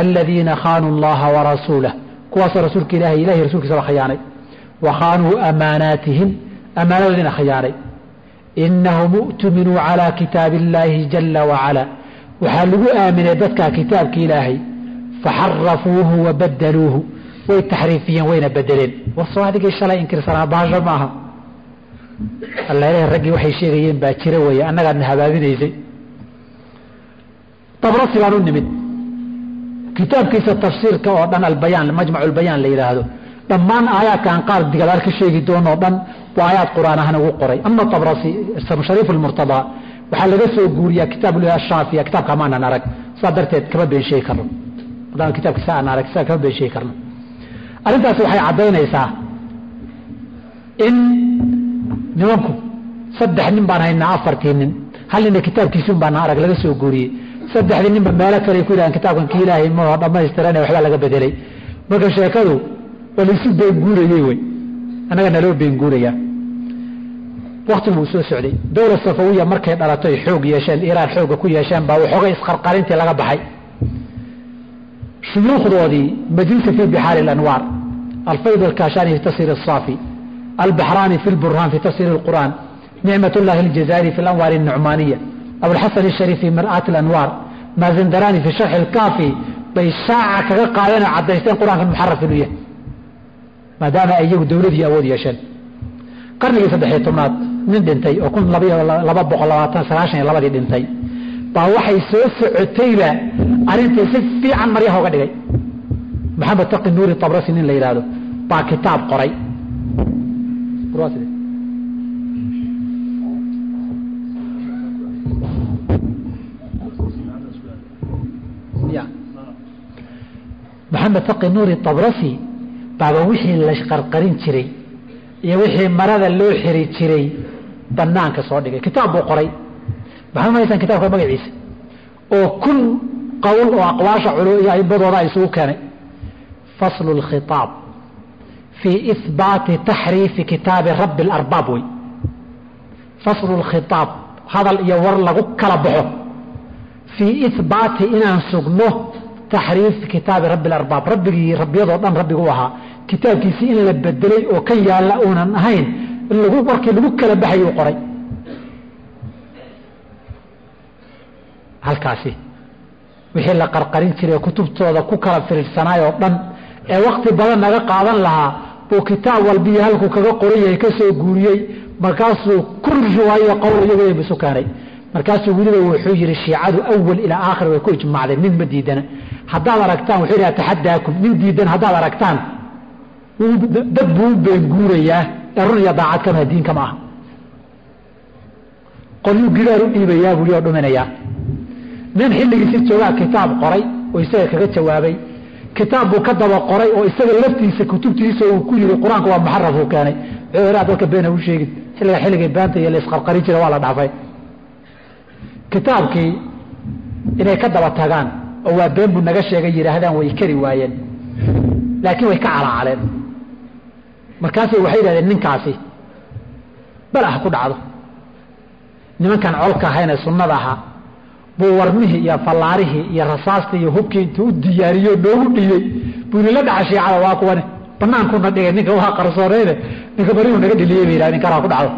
aladiina khaanuu allaha warasuulah kuwaasoo rasuulka ilahay ilahay rasuulkiisaba khiyaanay wa khaanuu amaanaatihim amaanadoodina khiyaanay inahum u'tuminuu calaa kitaabi illaahi jala wacala waxaa lagu aaminay dadkaa kitaabka ilaahay faxarafuuhu wa badaluuhu way taxriifiyeen wayna bedeleen wasoo adigii shalay inkirsanaa baasho maaha allaleeyahay raggii waxay sheegayeen baa jira weeye annagaadna habaabinaysay. Dabrasi baan u nimid. Kitaabkiisa tafsiirka oo dhan albayaan majmac lbayaan la yidhaahdo dhammaan aayaadkaan qaar digadaal ka sheegi doonoo dhan waa aayaad qur'aan ahaan ugu qoray. Ama tabrasi shariif lmurtadaa waxaa laga soo guuriyaa kitaab shaafiya kitaabka maanan arag. Saa darteed kama been sheegi karno. Haddaan kitaabkiisa aan arag saa kama been sheegi karno. Arrintaasi waxay caddaynaysaa in nimanku saddex nin baan haynaa afartii nin. Hal nina kitaabkiisi un baana arag laga soo guuriyey. Saddexdii ninba meelo kale ku yidhahan kitaabkan ki ilaahay ma dhammaystirane waxbaa laga bedelay. Marka sheekadu waa laisu beenguurayey wey. Annaga naloo beenguurayaa wakti buu soo socday. Dowla safawiya markay dhalato xoog yeesheen iraan xooga ku yeesheen baa waxoogay isqarqarintii laga baxay. Shuyuukhdoodii majlisu fii bixaari alanwaar alfayd alkashani fi tafsiir asaafi albaxraani fi lburhaan fi tafsiir alqur'aan nicmat llahi aljazairi fi alanwaar alnucmaaniya abulxasan ashariif fi mir'aati alanwaar maazindaraani fi sharxi alkaafi bay shaaca kaga qaadeen oo caddaysteen qur'aanka muxaraf inuu yahay maadaama ay iyagu dowladii awood yeesheen. Qarnigii saddexiyo tobnaad nin dhintay oo kun laba boqol labaatan sagaashan iyo labadii dhintay. Baa waxay soo socotayba arrintii si fiican maryaha uga dhigay. Maxamed taqi nuuri tabrasi nin la yidhaahdo baa kitaab qoray. Maxamed taqi nuuri tabrasi baaba wixii la qarqarin jiray iyo wixii marada loo xiri jiray banaanka soo dhigay kitaab buu qoray maxaad mahaysaan kitabka magaciisa oo kun qowl oo aqwaasha culu iyo aibadooda isugu keenay faslu اlkhitaab fii ihbaati taxriifi kitaabi rabbi اlarbaab wey faslu اlkhitaab hadal iyo war lagu kala baxo fii ihbaati inaan sugno taxriifi kitaabi rabbi اlarbaab rabbigii rabbiyadoo dhan rabbigu ahaa kitaabkiisii in la bedelay oo kan yaalla uunan ahayn lagu warkii lagu kala baxay uu qoray. Halkaasi wixii la qarqarin jiray kutubtooda ku kala firirhsanaay oo dhan ee wakti badan naga qaadan lahaa buu kitaab walbiyo halkuu kaga qoran yahay ka guuriyey markaasuu ku riwaayo qowl iyagu isu keenay markaasuu weliba wuxuu yihi shiicadu awal ilaa aakhir way ku ijmaacday nin ma diidana. Haddaad aragtaan wuxuu yidhaha taxadaakum nin diidan haddaad aragtaan dad buu u beenguurayaa ee run iyo daacad kama diin kama aha. Qolyuu gidaar u dhiibayaa buli oo dhuminayaa nin xilligiisi joogaa kitaab qoray oo isaga kaga jawaabay. Kitaab buu ka daba qoray oo isaga laftiisa kutubtiisa uu ku yiri qur'aanka waa muxaraf uu keenay. Ceraad dalka beena u sheegin xilliga xilligay baanta iyo la isqarqarin jira waa la dhaafay. Kitaabkii inay ka daba tagaan oo waa been buu naga sheegay yidhaahdaan way kari waayeen laakiin way ka calaacaleen markaasay waxay yidhahdeen ninkaasi bal ah ku dhacdo. Nimankan colka ahayn ee sunnada ahaa buu warmihii iyo fallaarihii iyo rasaastii iyo hubkii intuu u diyaariyo noogu dhiibey buu inila dhaca shiicada waa kuwane banaankuna dhigay ninka waa qarsooneyne ninka barihu naga dhiliyey bay yidhahdeen ninkanaa ku dhacdo.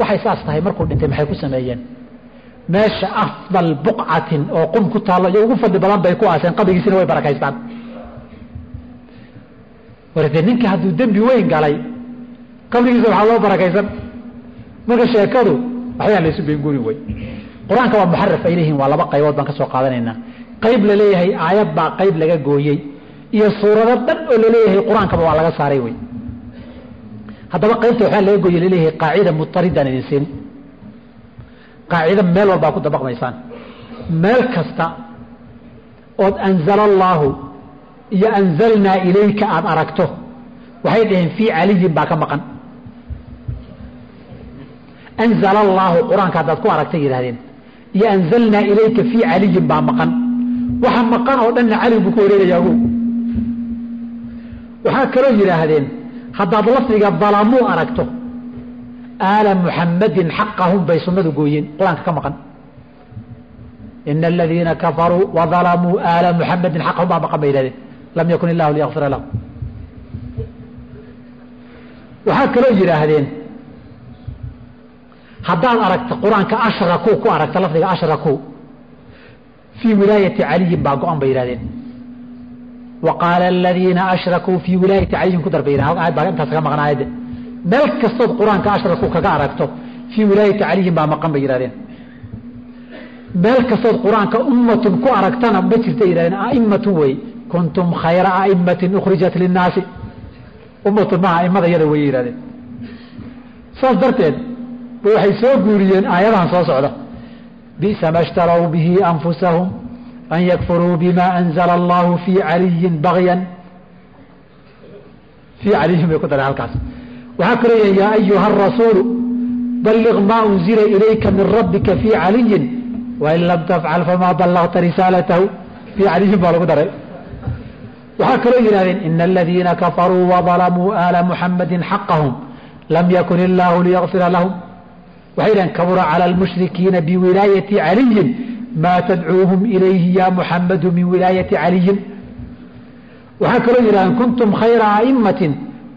Waxay saas tahay markuu dhintay maxay ku sameeyeen? Meesha afdal buqcatin oo qum ku taallo iyo ugu fadli badan bay ku aaseen qabrigiisina way barakaystaan warde ninka hadduu dembi weyn galay qabrigiisa waxaa loo barakaysan. Marka sheekadu waxyaan laysu beengurin wey qur'aanka waa muxaraf ay leeyihiin waa laba qaybood baan ka qaadanaynaa. Qayb la leeyahay aayad baa qayb laga gooyey. Iyo suurado dhan oo la leeyahay qur'aankaba waa laga saaray wey haddaba qaybta waxaa laga gooyey la leeyahay qaacida mutaridaan idin siin qaacida meel walbaa ku dabaqmaysaan. Meel kasta ood anzala allaahu iyo anzalnaa ilayka aada aragto. Waxay dhaheen fii caliyin baa ka maqan. Anzala allaahu qur'aanka haddaad ku aragtay yidhahdeen iyo anzalnaa ilayka fii caliyin baa maqan. Waxa maqan oo dhanna cali buu ku wareegayaa waxaa kaloo yidhaahdeen haddaad lafdiga dalamuu aragto aala muxamadin xaqahum bay sunnadu gooyeen. Qur'aanka ka maqan. Ina aladiina kafaruu wadalamuu aala muxamadin xaqahum baa maqan bay yidhahdeen lam yakun illahu liyakfira lahum waxaa kaloo yidhaahdeen haddaad aragta qur'aanka ashrakuu ku aragta lafdiga ashrakuu fii wilaayati caliyin baa go-an bay yidhahdeen wa aladiina ashrakuu fii wilaayati caliyin ku dar bay yidhahdeen aayad baa intaas kaga maqan aayadda meel kastood qur'aanka ashrakuu kaga aragto fii wilaayati caliyin baa maqan bay yidhahdeen meel kastood qur'aanka ummatun ku aragtana ma jirta yidhahdeen a'imatun wey kuntum khayra a'imatin ukhrijat linnaasi ummatun maaha aimada yada way yidhahdeen saas darteed ba waxay soo guuriyeen aayadahan soo socda bi'sa ma shtarow bihi anfusahum an yakfuruu bima anzala allahu fii caliyin bagyan fii caliyin bay ku dareen halkaas waxaa kaloo yihiin yaa ayuha arasuulu balliq maa unzila ilayka min rabbika fii caliyin wain lam tafcal famaa ballagta risaalatahu fii caliyin baa lagu daray waxaa kaloo yidhahdeen ina aladiina kafaruu wadalamuu aala muxamadin xaqahum lam yakun illaahu liyakfira lahum. Waxay yidhahdeen kabura cala almushrikiina biwilaayati caliyin maa tadcuuhum ilayhi ya muxamadu min wilaayati caliyin waxaa kaloo yidhahdeen kuntum khayra a'imatin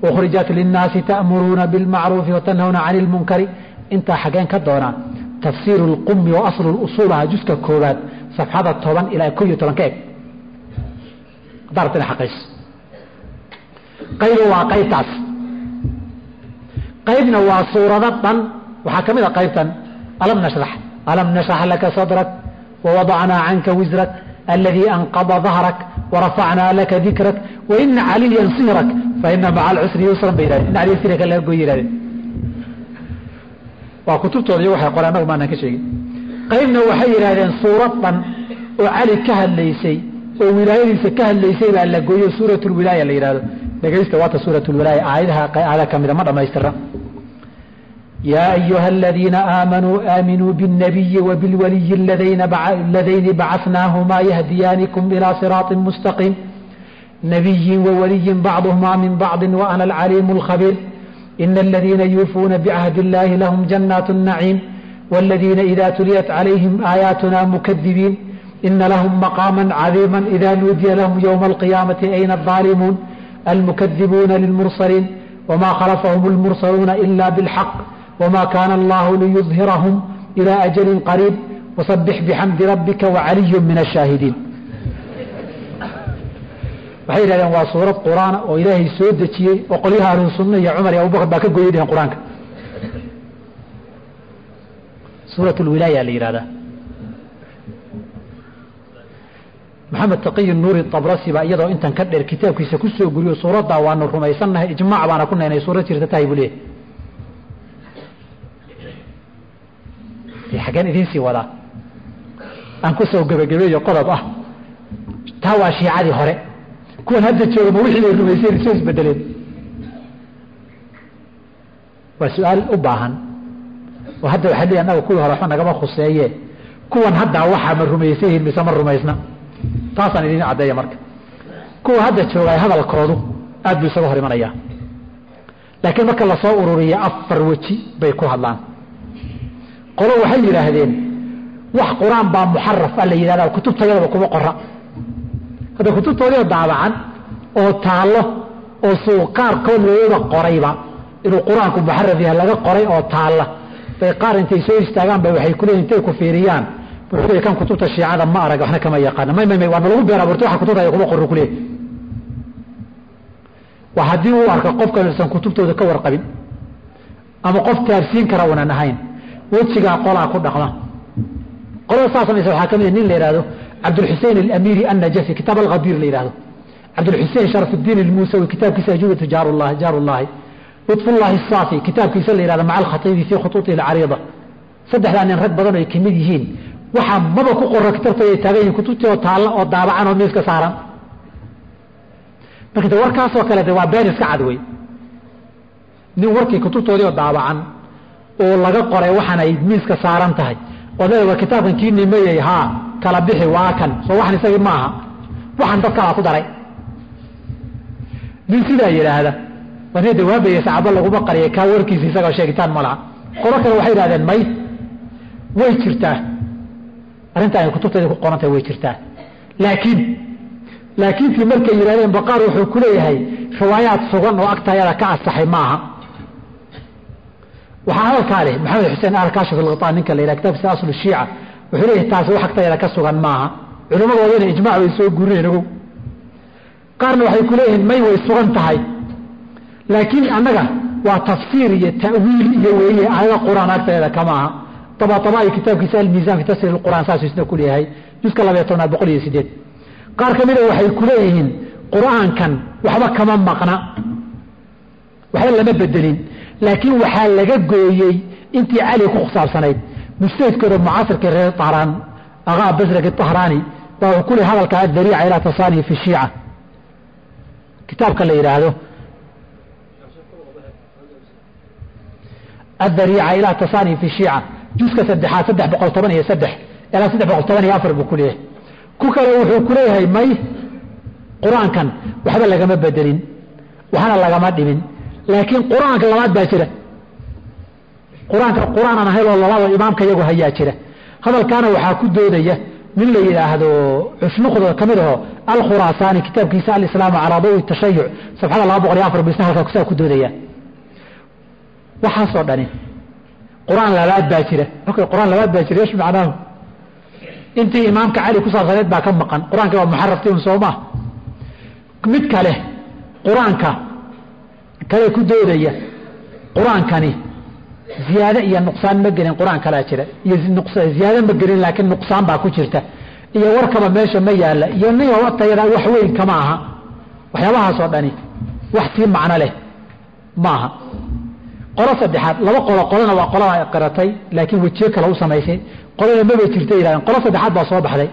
ukhrijat linnaasi ta'muruuna bilmacruufi watanhawna cani lmunkari intaa xageen ka doonaa tafsiiru lqumi oo aslu usuulaha juska koowaad safxada toban ilaa ko iyo toban ka eg haddaa rabta ina xaqayso qayba waa qaybtaas. Qaybna waa suurado dhan waxaa ka mid a qaybtan alam nashrax alam nashrax laka sadrak wawadacnaa canka wisrak aladii anqada dahrak warafacnaa laka dikrak waina caliyan sirak faina maca alcusri yusran bay yidhahdeen. In caliya siraka laga goy yidhahdeen. Waa kutubtooda iyo waxay qoreen annagu maanaan ka sheegin. Qaybna waxay yidhahdeen suurad dhan oo cali ka hadlaysay oo wilaayadiisa ka hadlaysay baa la gooyo suurat lwilaaya la yidhahdo dhegaysta waata suurat lwilaaya aayadaha aada ka mida ma dhammaystira yaa ayuha aladiina aamanuu aaminuu biاlnabiyi wabilwaliyi ladayni bacasnaahumaa yahdiyaanikum ilaa siraaطi mustaqiim nabiyin wawaliyin bacduhumaa min bacdi waana alcaliimu اlkhabiir ina aladiina yuufuuna bicahdi اllahi lahum jannaat الnaciim wاladiina ida tuliyat calayhim aayaatuna mukadibiin ina lahum maqaama cadiima ida nuudiya lahum ywma alqiyaamati ayna الظaalimuun almukadibuuna lilmursaliin wma khalafahum اlmursaluuna ila bاlxaq wma kaana allahu liyudhirahum ilى ajali qariib wasabix bixamdi rabbika wacaliyu min ashaahidiin waxay yidhahdeen waa suurad qur'aana oo ilaahay soo dejiyey oo qolyaha ahlu sunna iyo cumar iyo abubakar baa ka goyay dhehen qur-aanka suurat lwilaaya la yihahdaa maxamed taqiy nuuri abrasi baa iyadoo intan ka dheer kitaabkiisa ku soo guriyo suuraddaa waanu rumaysannahay. Ijmaac baana ku naynay suurad jirta tahay buu leeyahy xaggeen idiin sii wadaa aan ku soo gebagabeeyo qodob ah. Taa waa shiicadii hore. Kuwan hadda jooga ma wixii ay rumayseen soo isbedeleen waa su'aal u baahan. Oo hadda waxay leeyahy annaga kuwii hore waxba nagama khuseeye kuwan haddaa waxaa ma rumaysan yihiin mise ma rumaysna taasaan idin caddeeya marka. Kuwa hadda joogaay hadalkoodu aad buu isaga hor imanayaa laakiin marka la soo ururiya afar weji bay ku hadlaan. Qolo waxay yidhaahdeen wax qur'aan baa muxaraf a la yidhahda kutubtayadaba kuma qora hadda kutubtoodii daabacan oo taallo oo suuqaarkood looga qorayba inuu qur'aanku muxaraf yahay laga qoray oo taalla bay qaar intay soo istaagaan ba waxay kuleeyihin intay ku fiiriyaan wuxuu kan ka ka saddexdaa nin rag badan ay ka mid yihiin waxaa maba ku qora kitabtooda ay taagan yihiin kutubtii oo taalla oo daabacan oo miiska saaran. Marka warkaasoo kale de waa been iska cad wey nin warkii kutubtoodii oo daabacan oo laga qoray waxaan ay miiska saaran tahay. War kitaabkan kii nimayay haa kala bixi waa kan. Soo waxan isagii maaha waxaan dad kalaa ku daray. Nin sidaa yidhaahda wane de waabaya sacabo laguma qariya kaa warkiisa isagoo sheegitaan ma laha. Qolo kale waxay yidhahdeen may way jirtaa arrinta ay kutubteeda ku qorantahay way jirtaa laakiin laakiintii markay yidhahdeen baqaar wuxuu ku leeyahay riwaayaad sugan oo agtayada ka asaxay maaha. Waxaa hadalkaa leh maxamed xuseen alkashif alqitaan ninka la yidhaha kitabkiisa aslu shiica wuxuu leeyahay taasi wax agtayada ka sugan maaha. Culimmadoodina ijmac bay soo gurineen ogow. Qaarna waxay ku leeyihiin may way sugan tahay. Laakiin annaga waa tafsiir iyo ta'wiil iyo weeye aayada qur'aan agtayada kama dabadaba kitaabkiisa almiisaan fi tafsir qur'aan saasuu isna ku leeyahay juska labayo tobnaad boqol iyo sideed qaar ka mida waxay ku leeyihiin qur'aankan waxba kama maqna waxba lama bedelin laakiin waxaa laga gooyey intii cali ku khisaabsanayd mujtahidkooda mucaasirka reer tahraan aqaa basraki tahraani baa wuxuu ku hadalka adariica ilaa tasaanihi fi shiica kitaabka la yidhaahdo adariica ilaa tasaanihi fi shiica juska saddexaad saddex boqol toban iyo saddex ilaa saddex boqol toban iyo afar buu ku leeyahay. Ku kale wuxuu ku leeyahay may qur'aankan waxba lagama bedelin waxna lagama dhimin laakiin qur'aanka labaad baa jira. Qur'aanka qur'aan aan ahayn oo labada imaamka iyagu hayaa jira. Hadalkaana waxaa ku doodaya nin la yidhaahdo cushnuqda ka aho alkhuraasaani kitaabkiisa alislaamu calaa tashayuc safxada laba boqol iyo afar bisna halkaa kusaa ku doodaya. Waxaasoo dhani qur'aan labaad baa jira. Okay qur'aan labaad baa jira yesh macnaahu intii imaamka cali ku saabsaneed baa ka maqan. Qur'aanka waa muxarafti un soo maa mid kale qur'aanka kale ku doodaya qur'aankani ziyaade iyo nuqsaan ma gelin qur'aan kalaa jira. Iyo ziyaade ma gelin laakiin nuqsaan baa ku jirta. Iyo warkaba meesha ma yaalla. Iyo niyo tayada wax weyn kama aha. Waxyaabahaasoo dhani wax sii macno leh maaha qolo saddexaad laba qolo qolona waa qolada qiratay laakiin wejiyo kale u samaysay. Qolona maba jirta yidhahdeen qolo saddexaad baa soo baxday.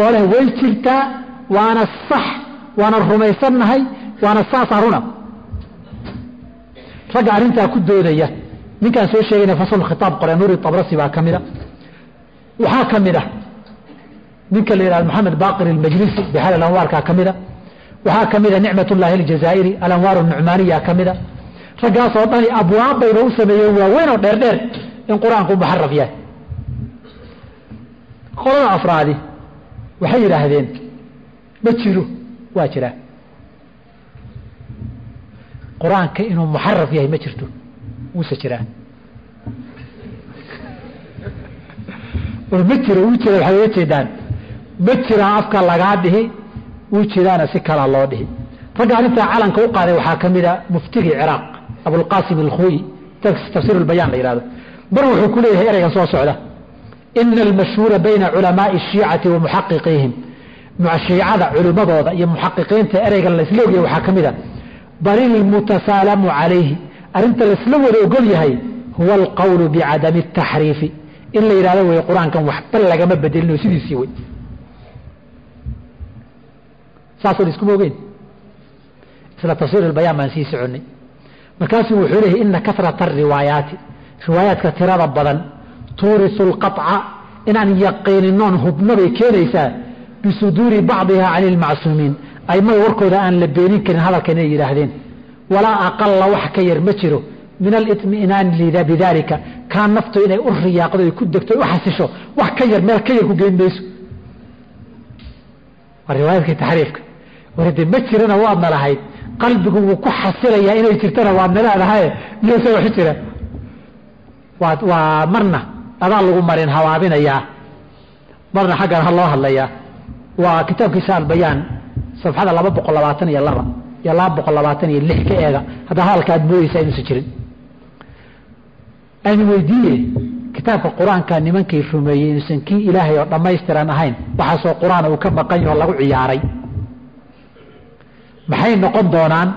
Oo leh way jirtaa waana sax waana rumaysannahay waana saasaa runa ragga arrintaa ku doodaya ninkaan soo sheegayna fasl khitaab nuuri tabrasi baa ka mida waxaa ka mid ah ninka la yidhahdo maxamed baqir almajlisi bixaal alanwaarkaa ka mida waxaa ka mida nicmat ullahi aljazaa'iri alanwaar nucmaaniya ka mida raggaasoo dhani abwaab bayba u sameeyeen waaweyn oo dheer dheer in qur'aanku muxaraf yahay. Qolada afraadi waxay yidhaahdeen ma jiro waa jiraa qur'aanka inuu muxaraf yahay ma jirto wuuse jiraa oo ma jiro wuu jira waxay oga jeedaan. Ma jiraan afka lagaa dhihi wuu jiraana si kalaa loo dhihi. Ragga arrintaa calanka u qaaday waxaa ka mida muftigii ciraaq abulqasim alkhuyi tafsiir lbayaan la yihahdo mar wuxuu ku leeyahay ereygan soo socda ina almashhuura bayna culamaai الshiicati wa muxaqiqiihim shiicada culimmadooda iyo muxaqiqiinta ereyga laisla ogyahay waxaa ka mida bal ilmutasaalamu calayhi arrinta laisla wada ogol yahay huwa alqowlu bicadami الtaxriifi in la yidhahdo wey qur-aankan waxba lagama bedelin oo sidiisii wey saasoo la iskuma ogeyn isla tafsiir اbayaan baan sii soconnay markaasuu wuxuu leeyahy ina karata ariwaayaati riwaayaadka tirada badan tuurisu lqaطca inaan yaqiininoon hubno bay keenaysaa bisuduuri bacdiha cani lmacsuumiin aimada warkooda aan la beenin karin hadalkan inay yidhaahdeen. Walaa aqala wax ka yar ma jiro. Min aliطminaani bidalika kaa naftu inay u riyaaqdo ay ku degto u xasisho. Wax ka yar meel ka yar ku geyn mayso. Waa riwaayaadka taxriifka. Warade ma jirana waadna lahayd qalbigu wuu ku xasilayaa inay jirtana waadna leedahaye miyose wax jira. Waa waa marna adaa lagu marin habaabinayaa marna xaggan ha loo hadlayaa waa kitaabkiisa albayaan safxada laba boqol labaatan iyo laba iyo laba boqol labaatan iyo lix ka eega. Haddaa hadalka aad moodeysaa inuusan jirin. Aynu weydiiye kitaabka qur'aanka nimankii rumeeyey inuusan kii ilaahay oo dhammaystiran ahayn. Waxaasoo qur'aan uu ka maqan yaho lagu ciyaaray maxay noqon doonaan?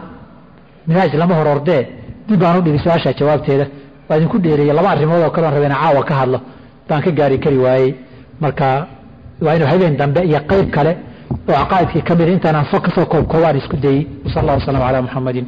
Minhaaj lama hor ordee dib baan u dhigi su'aasha jawaabteeda. Waa idinku dheereeyey laba arrimood oo kaleon rabeena caawa ka hadlo. Baan ka gaari kari waayey. Marka waa inuu habeen dambe iyo qeyb kale oo caqaa'idkii ka mida intaanaan ka soo koobkoobaan isku dayey. Wasal allah wasalam calaa muxamadin